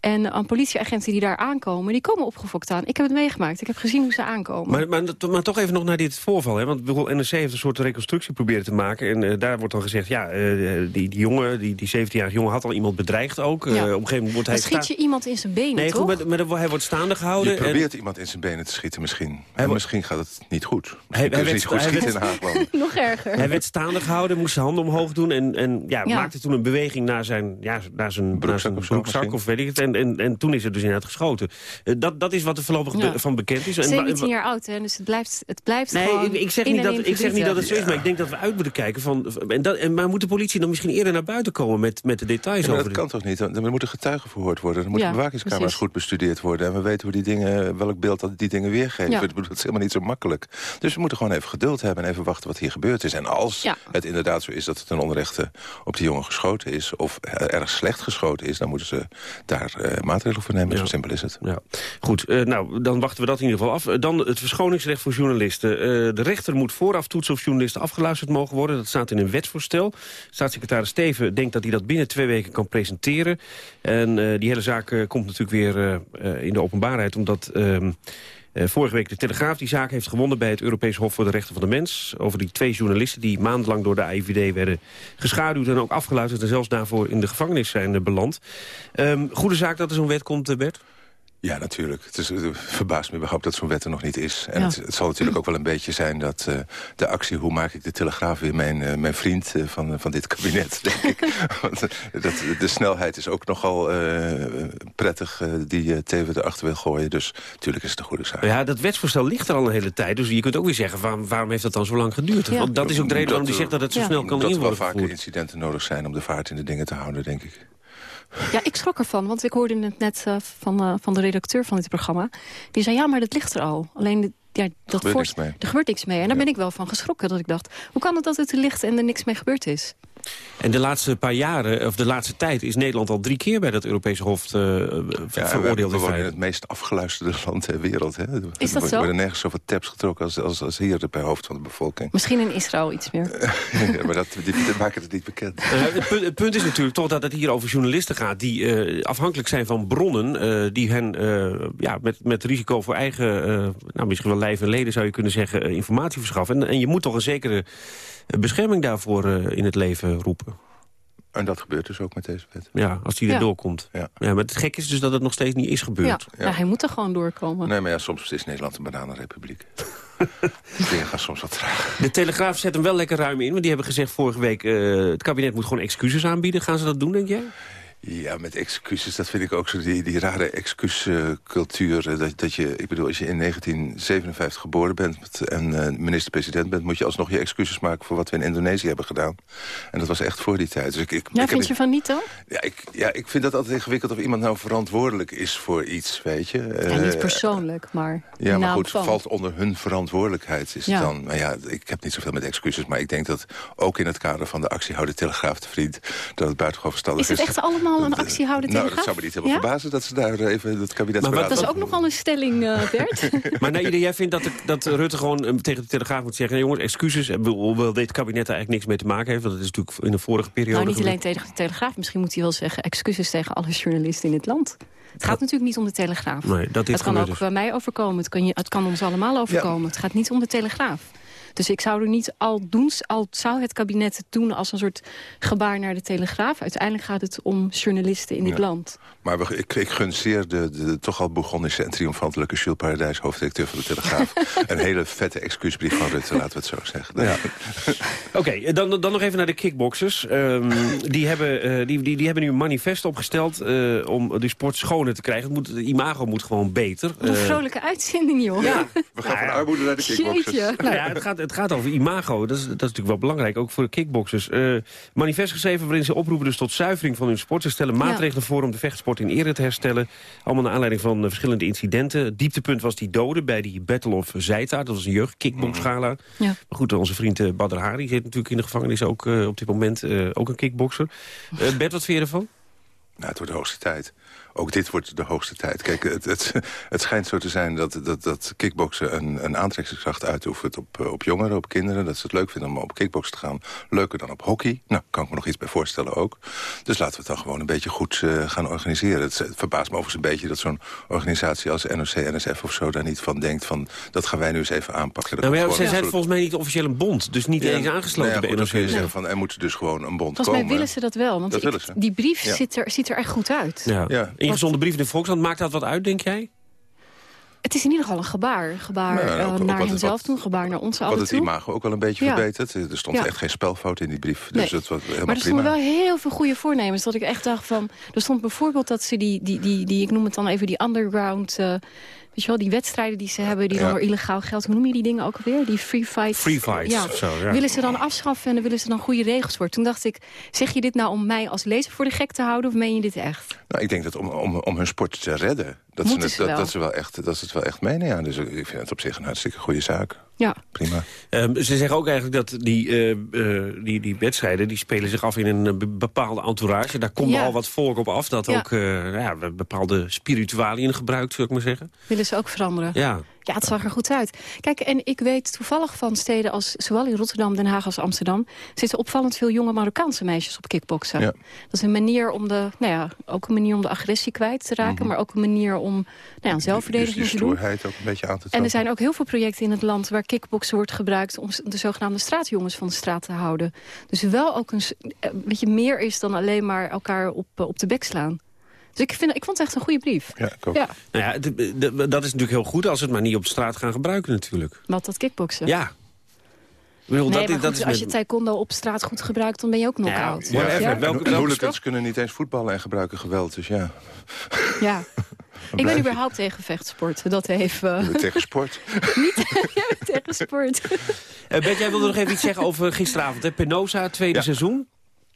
En uh, politieagenten die daar aankomen, die komen opgefokt aan. Ik heb het meegemaakt, ik heb gezien hoe ze aankomen. Maar, maar, maar toch even nog naar dit voorval, hè? want NRC heeft een soort reconstructie proberen te maken. En uh, daar wordt dan gezegd, ja, uh, die, die jongen, die, die 17-jarige jongen had al iemand bedreigd ook. Ja. op een gegeven moment wordt hij... schiet je iemand in zijn benen, nee, toch? Goed, maar, maar, hij wordt staande gehouden. Je probeert en... iemand in zijn benen te schieten misschien. Hij en misschien gaat het niet goed. Misschien hij, hij niet goed schieten in Haagland. (laughs) nog erger. Hij werd staande gehouden, moest zijn handen omhoog doen en, en ja, ja, maakte toen een beweging naar zijn, ja, naar zijn broekzak, naar zijn of, broekzak of weet ik het. En, en, en toen is er dus inderdaad geschoten. Uh, dat, dat is wat er voorlopig ja. van bekend is. 17 jaar oud, hè, dus het blijft, het blijft nee, gewoon ik, ik, zeg niet dat, ik zeg niet dat het zo is, maar ik denk dat we uit moeten kijken. Van, en dat, en, maar moet de politie dan misschien eerder naar buiten komen met, met de details ja, over dat kan toch niet? Er moeten getuigen verhoord worden. Er moeten bewakingscamera's precies. goed bestudeerd worden. En we weten hoe die dingen, welk beeld dat die dingen weergeven. Ja. Dat is helemaal niet zo makkelijk. Dus we moeten gewoon even geduld hebben en even wachten wat hier gebeurd is. En als het inderdaad zo is dat het een onrechte op die jongen geschoten is... of erg slecht geschoten is, dan moeten ze daar uh, maatregelen voor nemen. Ja. Zo simpel is het. Ja. Goed, uh, nou, dan wachten we dat in ieder geval af. Uh, dan het verschoningsrecht voor journalisten. de rechter moet vooraf toetsen of journalisten afgeluisterd mogen worden. Dat staat in een wetsvoorstel. Staatssecretaris Steven denkt dat hij dat binnen twee weken kan presenteren. En die hele zaak komt natuurlijk weer in de openbaarheid... omdat... Uh, vorige week de Telegraaf die zaak heeft gewonnen bij het Europees Hof voor de Rechten van de Mens. Over die twee journalisten die maandenlang door de AIVD werden geschaduwd en ook afgeluisterd. En zelfs daarvoor in de gevangenis zijn uh, beland. Um, goede zaak dat er zo'n wet komt, Bert? Ja, natuurlijk. Het, is, het verbaast me überhaupt dat zo'n wet er nog niet is. En ja. het, het, zal natuurlijk ook wel een beetje zijn dat uh, de actie... hoe maak ik de Telegraaf weer mijn, uh, mijn vriend uh, van, van dit kabinet, (laughs) denk ik. Want dat, de snelheid is ook nogal prettig die Teven erachter wil gooien. Dus natuurlijk is het een goede zaak. Ja, dat wetsvoorstel ligt er al een hele tijd. Dus je kunt ook weer zeggen, waarom, waarom heeft dat dan zo lang geduurd? Ja. Want dat is ook de reden waarom hij zegt dat het zo snel kan dat in worden Dat er wel vaker incidenten nodig zijn om de vaart in de dingen te houden, denk ik. Ja, ik schrok ervan, want ik hoorde het net uh, van, uh, van de redacteur van dit programma. Die zei, ja, maar dat ligt er al. Alleen, ja, dat gebeurt niks mee. er gebeurt niks mee. En daar ja. ben ik wel van geschrokken, dat ik dacht... hoe kan het dat het er ligt en er niks mee gebeurd is? En de laatste paar jaren, of de laatste tijd... is Nederland al drie keer bij dat Europese Hof uh, ja, veroordeeld. We, we wonen in het meest afgeluisterde (laughs) land ter wereld. Hè? Is dat er zo? worden nergens zoveel tabs getrokken als, als, als hier per hoofd van de bevolking. Misschien in Israël iets meer. (laughs) ja, maar dat, die, die maken het niet bekend. Uh, het, punt, het, punt, is natuurlijk toch dat het hier over journalisten gaat... die uh, afhankelijk zijn van bronnen... die hen ja, met, met risico voor eigen, nou, misschien wel lijf en leden... zou je kunnen zeggen, informatie verschaffen. En, en je moet toch een zekere bescherming daarvoor in het leven roepen. En dat gebeurt dus ook met deze wet. Ja, als die er ja. doorkomt. Ja. ja. maar het gek is dus dat het nog steeds niet is gebeurd. Ja, ja. hij moet er gewoon doorkomen. Nee, maar ja, soms is Nederland een bananenrepubliek. (laughs) Dingen gaan soms wat traag. De Telegraaf zet hem wel lekker ruim in. Want die hebben gezegd vorige week... Uh, het kabinet moet gewoon excuses aanbieden. Gaan ze dat doen, denk jij? Ja, met excuses, dat vind ik ook zo, die, die rare excuuscultuur. dat, dat je, ik bedoel, als je in 1957 geboren bent en uh, minister-president bent... moet je alsnog je excuses maken voor wat we in Indonesië hebben gedaan. En dat was echt voor die tijd. Dus ik, ik, ja, ik vind je van niet, dan? Ja ik, ja, ik vind dat altijd ingewikkeld of iemand nou verantwoordelijk is voor iets, weet je. Ja, niet persoonlijk, maar Ja, maar goed, van. valt onder hun verantwoordelijkheid is ja. het dan. Maar ja, ik heb niet zoveel met excuses, maar ik denk dat ook in het kader van de actie Hou de Telegraaf te vriend... dat het buitengewoon verstandig is. Is het echt allemaal allemaal een actie houden Nou, Telegraaf? dat zou me niet helemaal Ja? verbazen dat ze daar even het kabinet Maar wat- Dat is ook nogal een stelling, eh, (laughs) Bert. (laughs) Maar Naïda, jij vindt dat, dat Rutte gewoon eh, tegen de Telegraaf moet zeggen... jongens, excuses, eh, hoewel dit kabinet er eigenlijk niks mee te maken heeft... want dat is natuurlijk in de vorige periode... nou, niet alleen tegen de Telegraaf. Misschien moet hij wel zeggen excuses tegen alle journalisten in het land. Het gaat natuurlijk niet om de Telegraaf. Nee, dat het kan gebeurd ook bij mij overkomen. Het kan, je, het kan ons allemaal overkomen. Het gaat niet om de Telegraaf. Dus ik zou er niet al doen, al zou het kabinet het doen als een soort gebaar naar de Telegraaf. Uiteindelijk gaat het om journalisten in dit Ja. land. Maar we, ik, ik gun zeer de, de, toch al begonische en triomfantelijke Jules Paradijs... hoofddirecteur van de Telegraaf. (laughs) een hele vette excuusbrief van Rutte, laten we het zo zeggen. Ja. (laughs) Oké, eh, dan, dan nog even naar de kickboxers. Ehm, die, hebben, eh, die, die, die hebben nu een manifest opgesteld eh, om de sport schoner te krijgen. Het, moet, het imago moet gewoon beter. Een vrolijke uitzending, joh. Ja. We gaan van armoede naar de kickboxers. Nou ja, het gaat, het gaat over imago. Dat is, dat is natuurlijk wel belangrijk, ook voor de kickboxers. Eh, manifest geschreven waarin ze oproepen dus tot zuivering van hun sport. Ze stellen maatregelen voor om de vechtsport in ere te herstellen. Allemaal naar aanleiding van eh, verschillende incidenten. Het dieptepunt was die dode bij die Battle of Zijtaart. Dat was een jeugdkickboxgala. Ja. Maar goed, onze vriend eh, Badr Hari zit natuurlijk in de gevangenis. Ook eh, op dit moment eh, ook een kickboxer. Eh Bert, wat vind je ervan? Nou, het wordt de hoogste tijd. Ook dit wordt de hoogste tijd. Kijk, het, het, het schijnt zo te zijn dat, dat, dat kickboksen een, een aantrekkingskracht uitoefent op, eh, op jongeren, op kinderen. Dat ze het leuk vinden om op kickboksen te gaan. Leuker dan op hockey. Nou, kan ik me nog iets bij voorstellen ook. Dus laten we het dan gewoon een beetje goed eh, gaan organiseren. Het, het verbaast me overigens een beetje dat zo'n organisatie als NOC, NSF of zo daar niet van denkt van dat gaan wij nu eens even aanpakken. Dat Nou, maar ja, zij zijn volgens mij niet officieel een bond. Dus niet Ja, eens aangesloten nou ja, bij goed, dan kun je NOC. zeggen van er moet dus gewoon een bond Volgens komen. mij willen ze dat wel. Want Dat ik- willen ze. die brief Ja. ziet, er, ziet er echt goed uit. Ja. Ingezonde brief in de Volkskrant, maakt dat wat uit, denk jij? Het is in ieder geval een gebaar. Gebaar Nou eh, ook- ook naar wat- hemzelf wat- toe, gebaar naar ons Wat allen het toe. imago ook wel een beetje Ja. verbeterd. Er stond Ja. echt geen spelfout in die brief. Dus Nee. dat was helemaal Maar er stonden wel heel veel goede voornemens. Dat ik echt dacht van... Er stond bijvoorbeeld dat ze die, die, die, die ik noem het dan even die underground... eh, weet je wel, die wedstrijden die ze hebben, die dan Ja. door illegaal geld... Hoe noem je die dingen ook alweer? Die free fights. Free fights ja. of zo, ja. Willen ze dan afschaffen en dan willen ze dan goede regels voor. Toen dacht ik, zeg je dit nou om mij als lezer voor de gek te houden... of meen je dit echt? Nou, ik denk dat om, om, om hun sport te redden... Dat ze, het, ze dat, wel. dat, ze wel echt, dat ze het wel echt menen. Ja. Dus ik vind het op zich een hartstikke goede zaak. Ja. Prima. Ehm, ze zeggen ook eigenlijk dat die, eh, eh, die, die wedstrijden... die spelen zich af in een eh, be- bepaalde entourage. Daar komt Ja. al wat volk op af dat Ja. ook eh, ja, bepaalde spiritualiën gebruikt, zou ik maar zeggen. Willen ze ook veranderen? Ja. Ja, het zag er goed uit. Kijk, en ik weet toevallig van steden als zowel in Rotterdam, Den Haag als Amsterdam... zitten opvallend veel jonge Marokkaanse meisjes op kickboksen. Ja. Dat is een manier om de, nou ja, ook een manier om de agressie kwijt te raken... maar ook een manier om nou ja, een zelfverdediging Dus te doen. ook een beetje aan te En er zijn ook heel veel projecten in het land waar kickboksen wordt gebruikt... om de zogenaamde straatjongens van de straat te houden. Dus wel ook een s- eh, weet je, meer is dan alleen maar elkaar op, eh, op de bek slaan. Dus ik, vind, ik vond het echt een goede brief. Ja, ik ook. Ja, Nou ja, dat is natuurlijk heel goed als ze het maar niet op straat gaan gebruiken natuurlijk. wat dat kickboksen. Ja. Bedoel, Nee, dat, maar dat is als je taekwondo op straat goed gebruikt... dan ben je ook knock-out. Ja. Ja? Welke- kunnen niet eens voetballen en gebruiken geweld. Dus ja, Ja. (laughs) Ik ben überhaupt tegen vechtsport. Dat even... we tegen sport. (laughs) niet (laughs) tegen sport. Eh, Bert, jij wilde nog even iets zeggen over gisteravond. Hè? Penosa, tweede seizoen.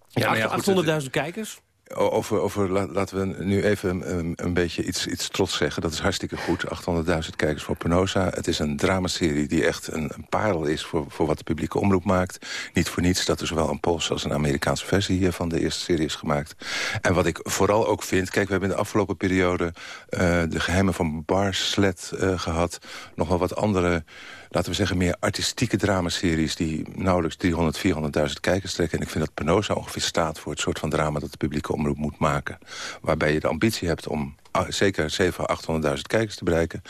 Ja, nou ja, Acht- goed, 800.000 kijkers. Over, over la- laten we nu even een, een beetje iets, iets trots zeggen. Dat is hartstikke goed. 800.000 kijkers voor Penosa. Het is een dramaserie die echt een, een parel is voor, voor wat de publieke omroep maakt. Niet voor niets dat er zowel een Poolse als een Amerikaanse versie eh, van de eerste serie is gemaakt. En wat ik vooral ook vind... Kijk, we hebben in de afgelopen periode eh, de geheimen van Barslet eh gehad. Nog wel wat andere laten we zeggen, meer artistieke dramaseries... die nauwelijks 300, 400.000 kijkers trekken. En ik vind dat Penosa ongeveer staat voor het soort van drama... dat de publieke omroep moet maken. Waarbij je de ambitie hebt om ah, zeker 700, 800.000 kijkers te bereiken.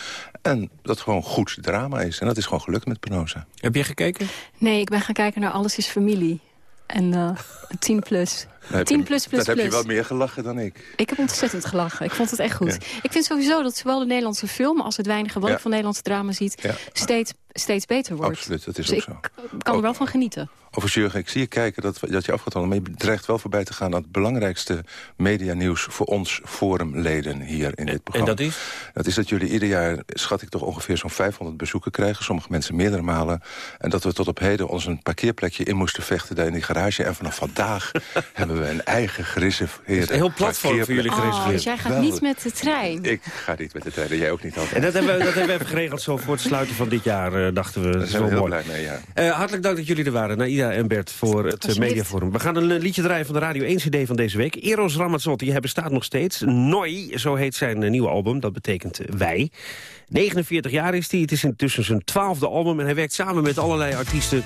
En dat gewoon goed drama is. En dat is gewoon gelukt met Penosa. Heb je gekeken? Nee, ik ben gaan kijken naar Alles is Familie. En eh 10 plus. Dan heb 10 je- plus plus Dan heb je wel meer gelachen dan ik. Ik heb ontzettend gelachen. Ik vond het echt goed. Ik vind sowieso dat zowel de Nederlandse film... als het weinige wat Ja. ik van Nederlandse drama ziet... Ja. steeds, steeds beter wordt. Absoluut, dat is Dus ook ik zo. kan er wel van genieten. Overigens, Jurgen, ik zie je kijken dat, dat je afgetoond... maar je dreigt wel voorbij te gaan aan het belangrijkste medianieuws... voor ons forumleden hier in dit programma. dat is? Dat is dat jullie ieder jaar, schat ik toch ongeveer zo'n 500 bezoeken krijgen. Sommige mensen meerdere malen. En dat we tot op heden ons een parkeerplekje in moesten vechten... daar in die garage. En vanaf vandaag (laughs) hebben hebben we een eigen gereserveerde een heel platform voor jullie Oh, gereserveerd. dus jij gaat Wel, niet met de trein. Ik ga niet met de trein, jij ook niet altijd. En dat hebben, we, dat hebben we even geregeld zo voor het sluiten van dit jaar, eh, dachten we. Dat Daar is zijn we heel mooi. blij mee, ja. Eh, hartelijk dank dat jullie er waren, Naida en Bert, voor het eh, mediaforum. We gaan een liedje draaien van de Radio 1 CD van deze week. Eros Ramazzotti, hij bestaat nog steeds. Noi, zo heet zijn nieuwe album, dat betekent wij. 49 jaar is hij, het is intussen zijn twaalfde album... en hij werkt samen met allerlei artiesten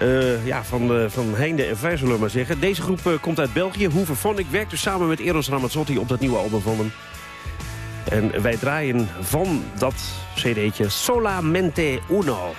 eh, ja, van, eh, van heinde en ver, zullen we maar zeggen. Deze groep eh, komt uit België, Hooverphonic, werkt dus samen met Eros Ramazzotti op dat nieuwe album van hem. En wij draaien van dat cd'tje Solamente Uno.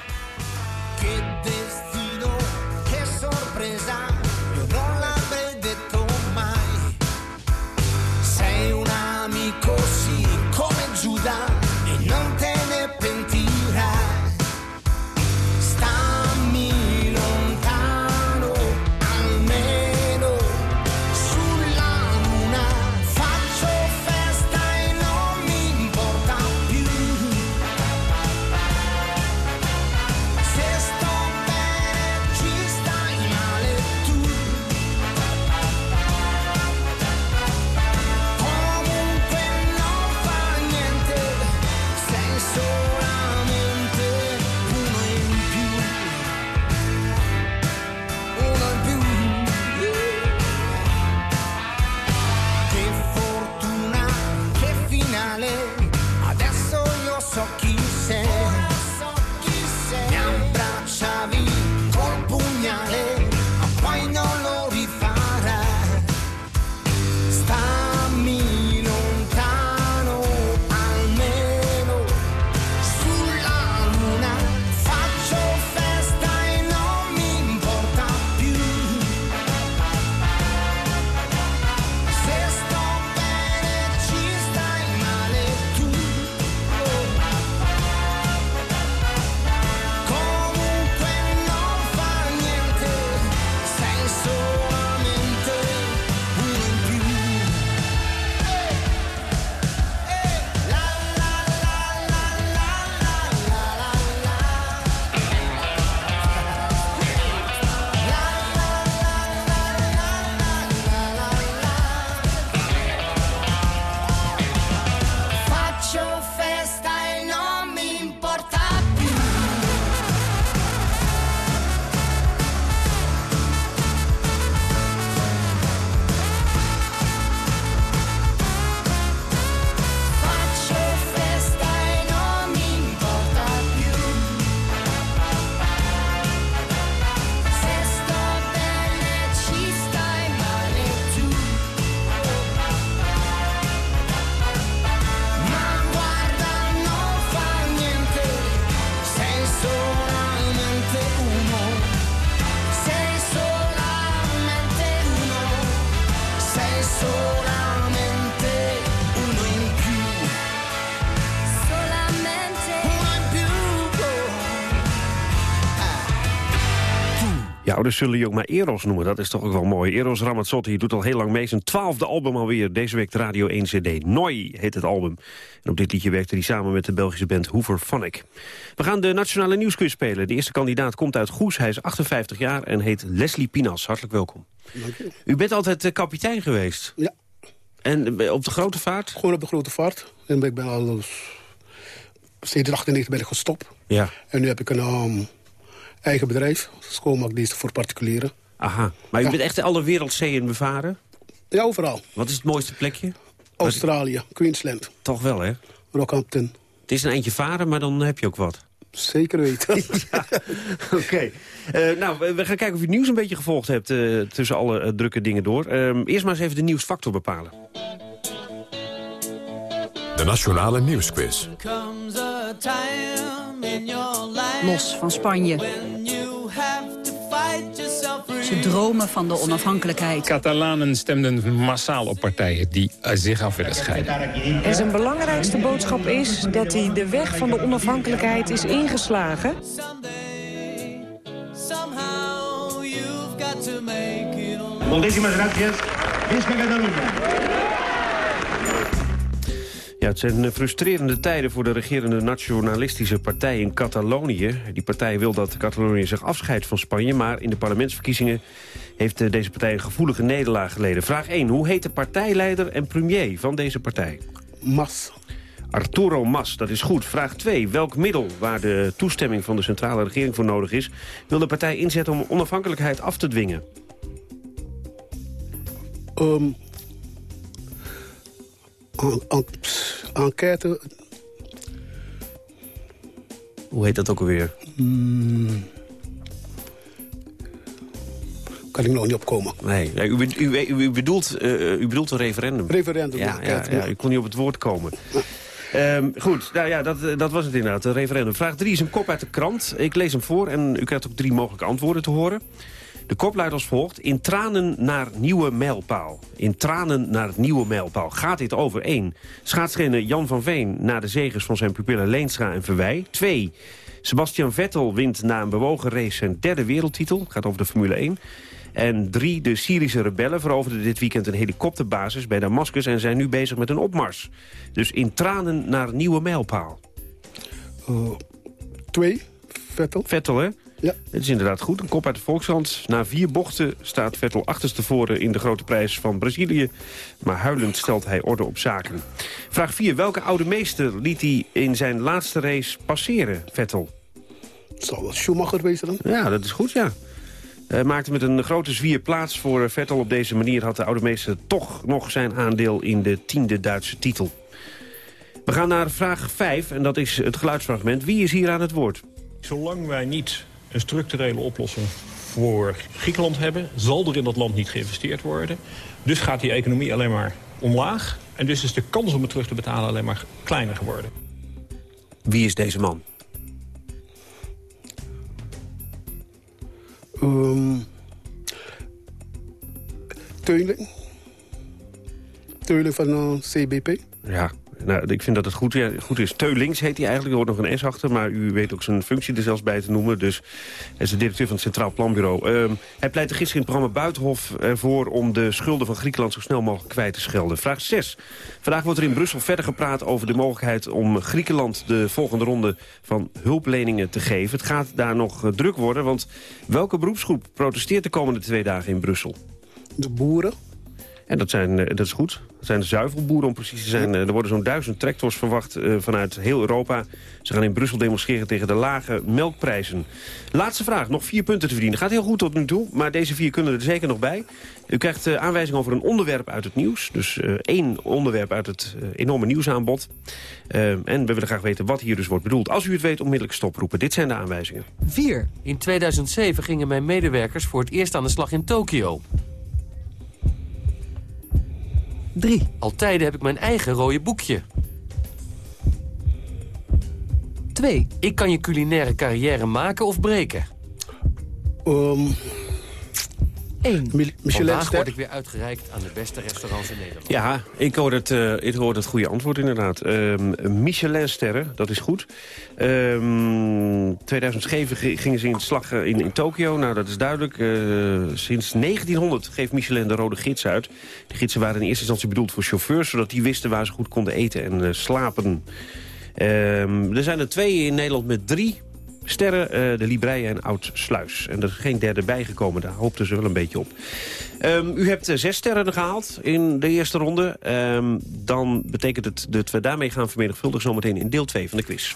Ja, ouders zullen je ook maar Eros noemen. Dat is toch ook wel mooi. Eros Ramazzotti doet al heel lang mee. Zijn twaalfde album alweer. Deze week de Radio 1 CD. Noi heet het album. En op dit liedje werkte hij samen met de Belgische band Hooverphonic. We gaan de Nationale Nieuwsquiz spelen. De eerste kandidaat komt uit Goes. Hij is 58 jaar en heet Leslie Pinas. Hartelijk welkom. Dank je. U bent altijd eh, kapitein geweest? Ja. En eh, op de grote vaart? Gewoon op de grote vaart. En ik ben al sinds 98 ben ik gestopt. Ja. En nu heb ik een ehm, eigen bedrijf, schoonmaakdiensten voor particulieren. Aha. Maar u bent echt alle wereldzeeën bevaren? Ja, overal. Wat is het mooiste plekje? Australië, Queensland, Toch wel, hè? Rockhampton. Het is een eindje varen, maar dan heb je ook wat. Zeker weten. (laughs) Oké. Eh, nou, we gaan kijken of u het nieuws een beetje gevolgd hebt... eh, tussen alle eh, drukke dingen door. Ehm, eerst maar eens even de nieuwsfactor bepalen. De Nationale Nieuwsquiz. Comes a time in your life Los van Spanje. Ze dromen van de onafhankelijkheid. Catalanen stemden massaal op partijen die eh, zich af willen scheiden. En zijn belangrijkste boodschap is dat hij de weg van de onafhankelijkheid is ingeslagen. Moltíssimes gràcies. Visca Catalunya. Ja, het zijn eh, frustrerende tijden voor de regerende nationalistische partij in Catalonië. Die partij wil dat Catalonië zich afscheidt van Spanje... maar in de parlementsverkiezingen heeft eh, deze partij een gevoelige nederlaag geleden. Vraag 1. Hoe heet de partijleider en premier van deze partij? Mas. Arturo Mas, dat is goed. Vraag 2. Welk middel waar de toestemming van de centrale regering voor nodig is... wil de partij inzetten om onafhankelijkheid af te dwingen? En- en- pss, enquête. Hoe heet dat ook alweer? hmm, kan ik nog niet opkomen. Nee, u, u, bedoelt, eh, u bedoelt een referendum. Referendum, Ja, ja, enquête, ja, ja. u kon niet op het woord komen. Ehm, goed, nou ja, dat, eh, dat was het inderdaad, een referendum. Vraag 3 is een kop uit de krant. Ik lees hem voor en u krijgt ook drie mogelijke antwoorden te horen. De kop luidt als volgt. In tranen naar nieuwe mijlpaal. In tranen naar nieuwe mijlpaal. Gaat dit over 1. Schaatsrenner Jan van Veen na de zegers van zijn pupillen Leenstra en Verwij. 2. Sebastian Vettel wint na een bewogen race zijn derde wereldtitel. Gaat over de Formule 1. En drie, de Syrische rebellen veroverden dit weekend een helikopterbasis bij Damascus... en zijn nu bezig met een opmars. Dus in tranen naar nieuwe mijlpaal. Eh, twee, Vettel. Vettel, hè? Ja. Het is inderdaad goed. Een kop uit de Volkshand. Na vier bochten staat Vettel achterstevoren in de grote prijs van Brazilië. Maar huilend stelt hij orde op zaken. Vraag 4. Welke oude meester liet hij in zijn laatste race passeren, Vettel? Zal wel Schumacher wezen dan? Ja, dat is goed, ja. Hij maakte met een grote zwier plaats voor Vettel. Op deze manier had de oude meester toch nog zijn aandeel in de tiende Duitse titel. We gaan naar vraag 5 en dat is het geluidsfragment. Wie is hier aan het woord? Zolang wij niet een structurele oplossing voor Griekenland hebben... zal er in dat land niet geïnvesteerd worden. Dus gaat die economie alleen maar omlaag. En dus is de kans om het terug te betalen alleen maar kleiner geworden. Wie is deze man? Ehm Teuling. Teuling van eh, CBP. Ja, nou, ik vind dat het goed, ja, goed is. Teulings heet hij eigenlijk, er hoort nog een S achter... maar u weet ook zijn functie er zelfs bij te noemen. Dus hij is de directeur van het Centraal Planbureau. Ehm, hij pleitte gisteren in het programma Buitenhof ervoor... om de schulden van Griekenland zo snel mogelijk kwijt te schelden. Vraag 6. Vandaag wordt er in Brussel verder gepraat over de mogelijkheid... om Griekenland de volgende ronde van hulpleningen te geven. Het gaat daar nog eh, druk worden, want welke beroepsgroep protesteert de komende twee dagen in Brussel? De boeren. En dat, zijn, eh, dat is goed. Dat zijn de zuivelboeren om precies te zijn. Eh, Er worden zo'n duizend tractors verwacht eh, vanuit heel Europa. Ze gaan in Brussel demonstreren tegen de lage melkprijzen. Laatste vraag. Nog vier punten te verdienen. Gaat heel goed tot nu toe, maar deze vier kunnen er zeker nog bij. U krijgt eh, aanwijzing over een onderwerp uit het nieuws. Dus eh, één onderwerp uit het enorme nieuwsaanbod. En we willen graag weten wat hier dus wordt bedoeld. Als u het weet, onmiddellijk stoproepen. Dit zijn de aanwijzingen. 4. In 2007 gingen mijn medewerkers voor het eerst aan de slag in Tokio. 3. Al tijden heb ik mijn eigen rode boekje. 2. Ik kan je culinaire carrière maken of breken. Ehm 1. Vandaag Michelinster. word ik weer uitgereikt aan de beste restaurants in Nederland. Ja, ik hoor het, eh, ik hoor het goede antwoord inderdaad. Ehm Michelin-sterren, dat is goed. Ehm 2007 gi- gingen ze in het slag eh, in, in Tokio. Nou, dat is duidelijk. Eh, sinds 1900 geeft Michelin de rode gids uit. De gidsen waren in eerste instantie bedoeld voor chauffeurs... zodat die wisten waar ze goed konden eten en slapen. Ehm, er zijn er twee in Nederland met drie sterren. eh, de Libreien en Oud-Sluis. En er is geen derde bijgekomen. Daar hoopten ze wel een beetje op. Ehm, u hebt eh, zes sterren gehaald in de eerste ronde. Ehm, dan betekent het dat we daarmee gaan vermenigvuldigen... zometeen in deel 2 van de quiz.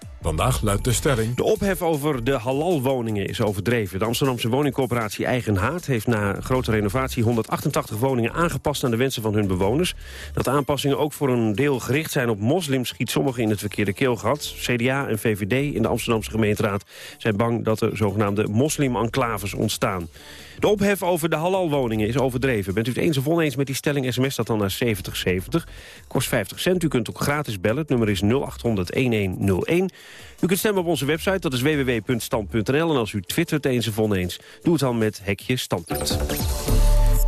Vandaag luidt de stelling... De ophef over de halalwoningen is overdreven. De Amsterdamse woningcorporatie Eigen Haard heeft na grote renovatie 188 woningen aangepast aan de wensen van hun bewoners. Dat aanpassingen ook voor een deel gericht zijn op moslims schiet sommigen in het verkeerde keelgat. CDA en VVD in de Amsterdamse gemeenteraad zijn bang dat er zogenaamde moslim-enclaves ontstaan. De ophef over de halalwoningen is overdreven. Bent u het eens of oneens met die stelling, sms dat dan naar 7070. Kost 50 cent. U kunt ook gratis bellen. Het nummer is 0800-1101. U kunt stemmen op onze website, dat is www.stand.nl. En als u twittert eens of oneens, doe het dan met hekje standpunt.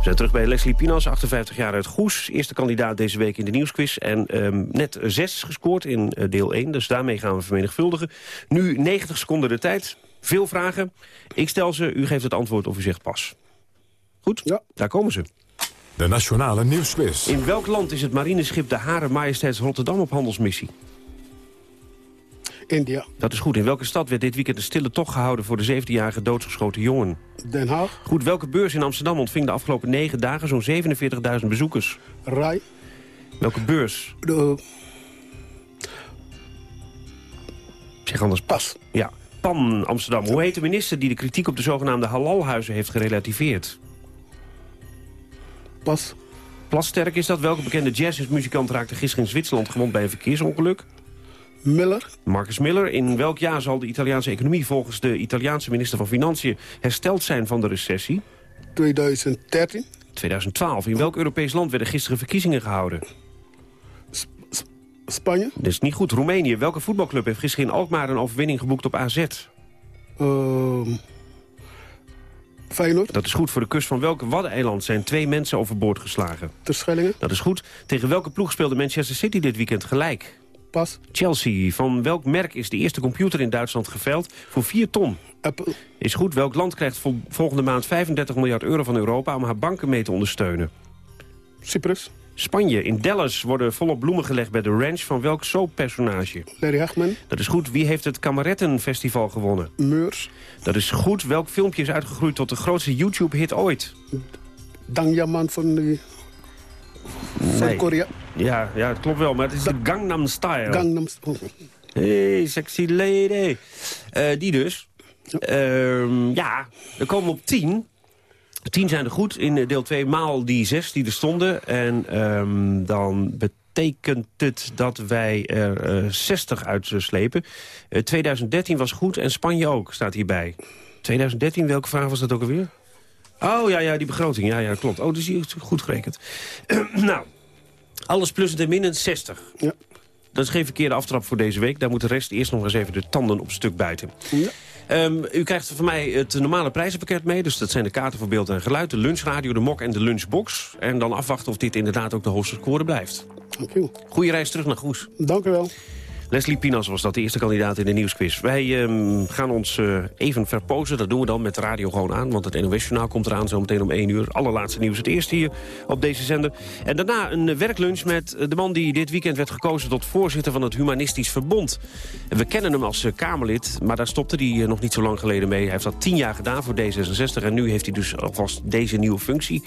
zijn terug bij Leslie Pinas, 58 jaar uit Goes. Eerste kandidaat deze week in de nieuwsquiz. En ehm, net zes gescoord in eh, deel 1, dus daarmee gaan we vermenigvuldigen. Nu 90 seconden de tijd. Veel vragen. Ik stel ze, u geeft het antwoord of u zegt pas. Goed? Ja. Daar komen ze. De Nationale Nieuwsquiz. In welk land is het marineschip de Hare Majesteits Rotterdam op handelsmissie? India. Dat is goed. In welke stad werd dit weekend een stille tocht gehouden... voor de 17-jarige doodgeschoten jongen? Den Haag. Goed. Welke beurs in Amsterdam ontving de afgelopen negen dagen... zo'n 47.000 bezoekers? Rai. Welke beurs? De... Zeg anders pas. Ja. PAN Amsterdam. Hoe heet de minister die de kritiek op de zogenaamde halalhuizen heeft gerelativeerd? Pas. Plasterk is dat. Welke bekende jazzmuzikant raakte gisteren in Zwitserland gewond bij een verkeersongeluk? Miller. Marcus Miller. In welk jaar zal de Italiaanse economie volgens de Italiaanse minister van Financiën hersteld zijn van de recessie? 2013. 2012. In welk Europees land werden gisteren verkiezingen gehouden? Spanje. Dat is niet goed. Roemenië. Welke voetbalclub heeft gisteren in Alkmaar een overwinning geboekt op AZ? Ehm Feyenoord. Dat is goed. Voor de kust van welke Waddeneiland zijn twee mensen overboord geslagen? Terschellingen. Dat is goed. Tegen welke ploeg speelde Manchester City dit weekend gelijk? Pas. Chelsea. Van welk merk is de eerste computer in Duitsland geveild voor 4 ton? Apple. Is goed. Welk land krijgt vol- volgende maand 35 miljard euro van Europa... om haar banken mee te ondersteunen? Cyprus. Spanje. In Dallas worden volop bloemen gelegd bij de ranch van welk soappersonage? Larry Hagman. Dat is goed. Wie heeft het Kamarettenfestival gewonnen? Meurs. Dat is goed. Welk filmpje is uitgegroeid tot de grootste YouTube-hit ooit? Dangyaman van, de, van Nee. Korea. Ja, ja, het klopt wel, maar het is de Gangnam Style. Gangnam oh. Hey, sexy lady. Eh, die dus. Ja, er komen op 10. 10 zijn er goed in eh, deel 2 maal die 6 die er stonden. En ehm, dan betekent het dat wij er eh 60 uitslepen. Eh 2013 was goed en Spanje ook, staat hierbij. 2013, welke vraag was dat ook alweer? Oh ja, ja, die begroting. Ja, ja, klopt. Oh, dus is goed gerekend. (clears throat) nou, alles plus en min 60. Ja. Dat is geen verkeerde aftrap voor deze week. Daar moet de rest eerst nog eens even de tanden op stuk bijten. Ja. Ehm, u krijgt van mij het normale prijzenpakket mee. Dus dat zijn de kaarten voor beeld en geluid, de lunchradio, de mok en de lunchbox. En dan afwachten of dit inderdaad ook de hoogste score blijft. Dank u. Goeie reis terug naar Goes. Dank u wel. Leslie Pinas was dat, de eerste kandidaat in de nieuwsquiz. Wij ehm, gaan ons eh, even verpozen. Dat doen we dan met de radio gewoon aan. Want het NOS-journaal komt eraan zometeen om 1 uur. Allerlaatste nieuws het eerst hier op deze zender. En daarna een werklunch met de man die dit weekend werd gekozen... tot voorzitter van het Humanistisch Verbond. En we kennen hem als eh, Kamerlid, maar daar stopte hij eh, nog niet zo lang geleden mee. Hij heeft dat tien jaar gedaan voor D66 en nu heeft hij dus alvast deze nieuwe functie.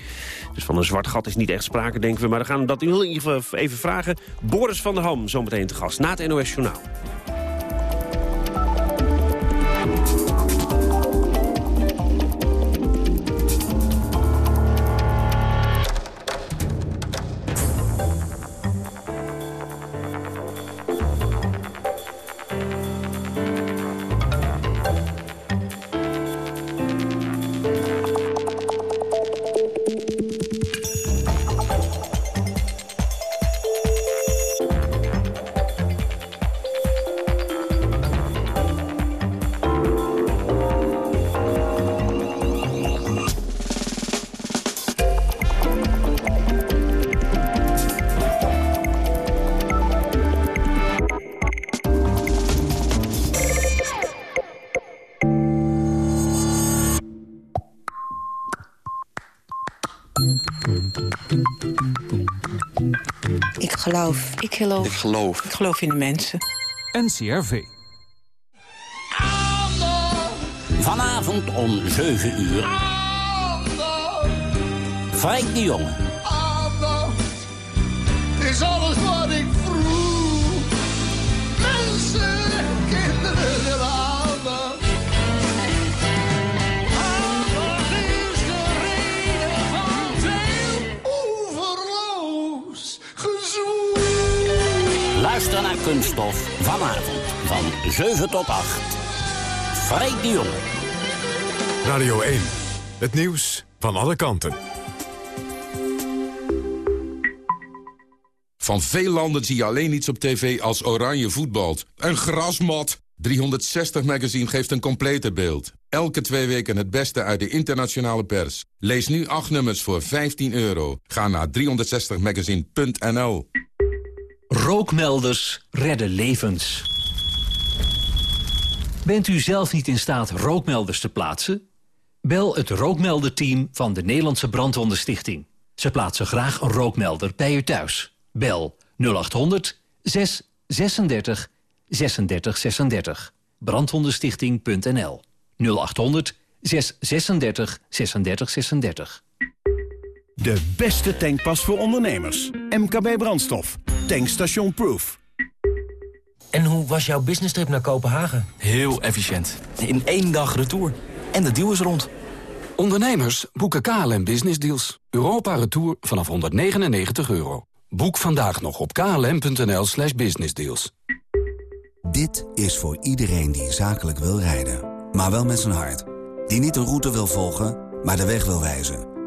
Dus van een zwart gat is niet echt sprake, denken we. Maar we gaan dat in ieder geval even vragen. Boris van der Ham, zometeen te gast, na het NOS Journaal. Geloof. Ik geloof. Ik geloof. Ik geloof in de mensen. NCRV. Vanavond om 7 uur. Frank de Jonge. Luister naar Kunststof vanavond van 7 tot 8. Frank de Jonge. Radio 1. Het nieuws van alle kanten. Van veel landen zie je alleen iets op tv als oranje voetbalt. Een grasmat. 360 Magazine geeft een complete beeld. Elke twee weken het beste uit de internationale pers. Lees nu acht nummers voor 15 euro. Ga naar 360magazine.nl Rookmelders redden levens. Bent u zelf niet in staat rookmelders te plaatsen? Bel het rookmelderteam van de Nederlandse Brandwondenstichting. Ze plaatsen graag een rookmelder bij u thuis. Bel 0800 636 36 36. Brandwondenstichting.nl 0800 636 36 36. De beste tankpas voor ondernemers. MKB Brandstof. Tankstation Proof. En hoe was jouw business trip naar Kopenhagen? Heel efficiënt. In één dag retour. En de deal is rond. Ondernemers boeken KLM Business Deals. Europa Retour vanaf 199 euro. Boek vandaag nog op klm.nl slash businessdeals. Dit is voor iedereen die zakelijk wil rijden. Maar wel met zijn hart. Die niet een route wil volgen, maar de weg wil wijzen.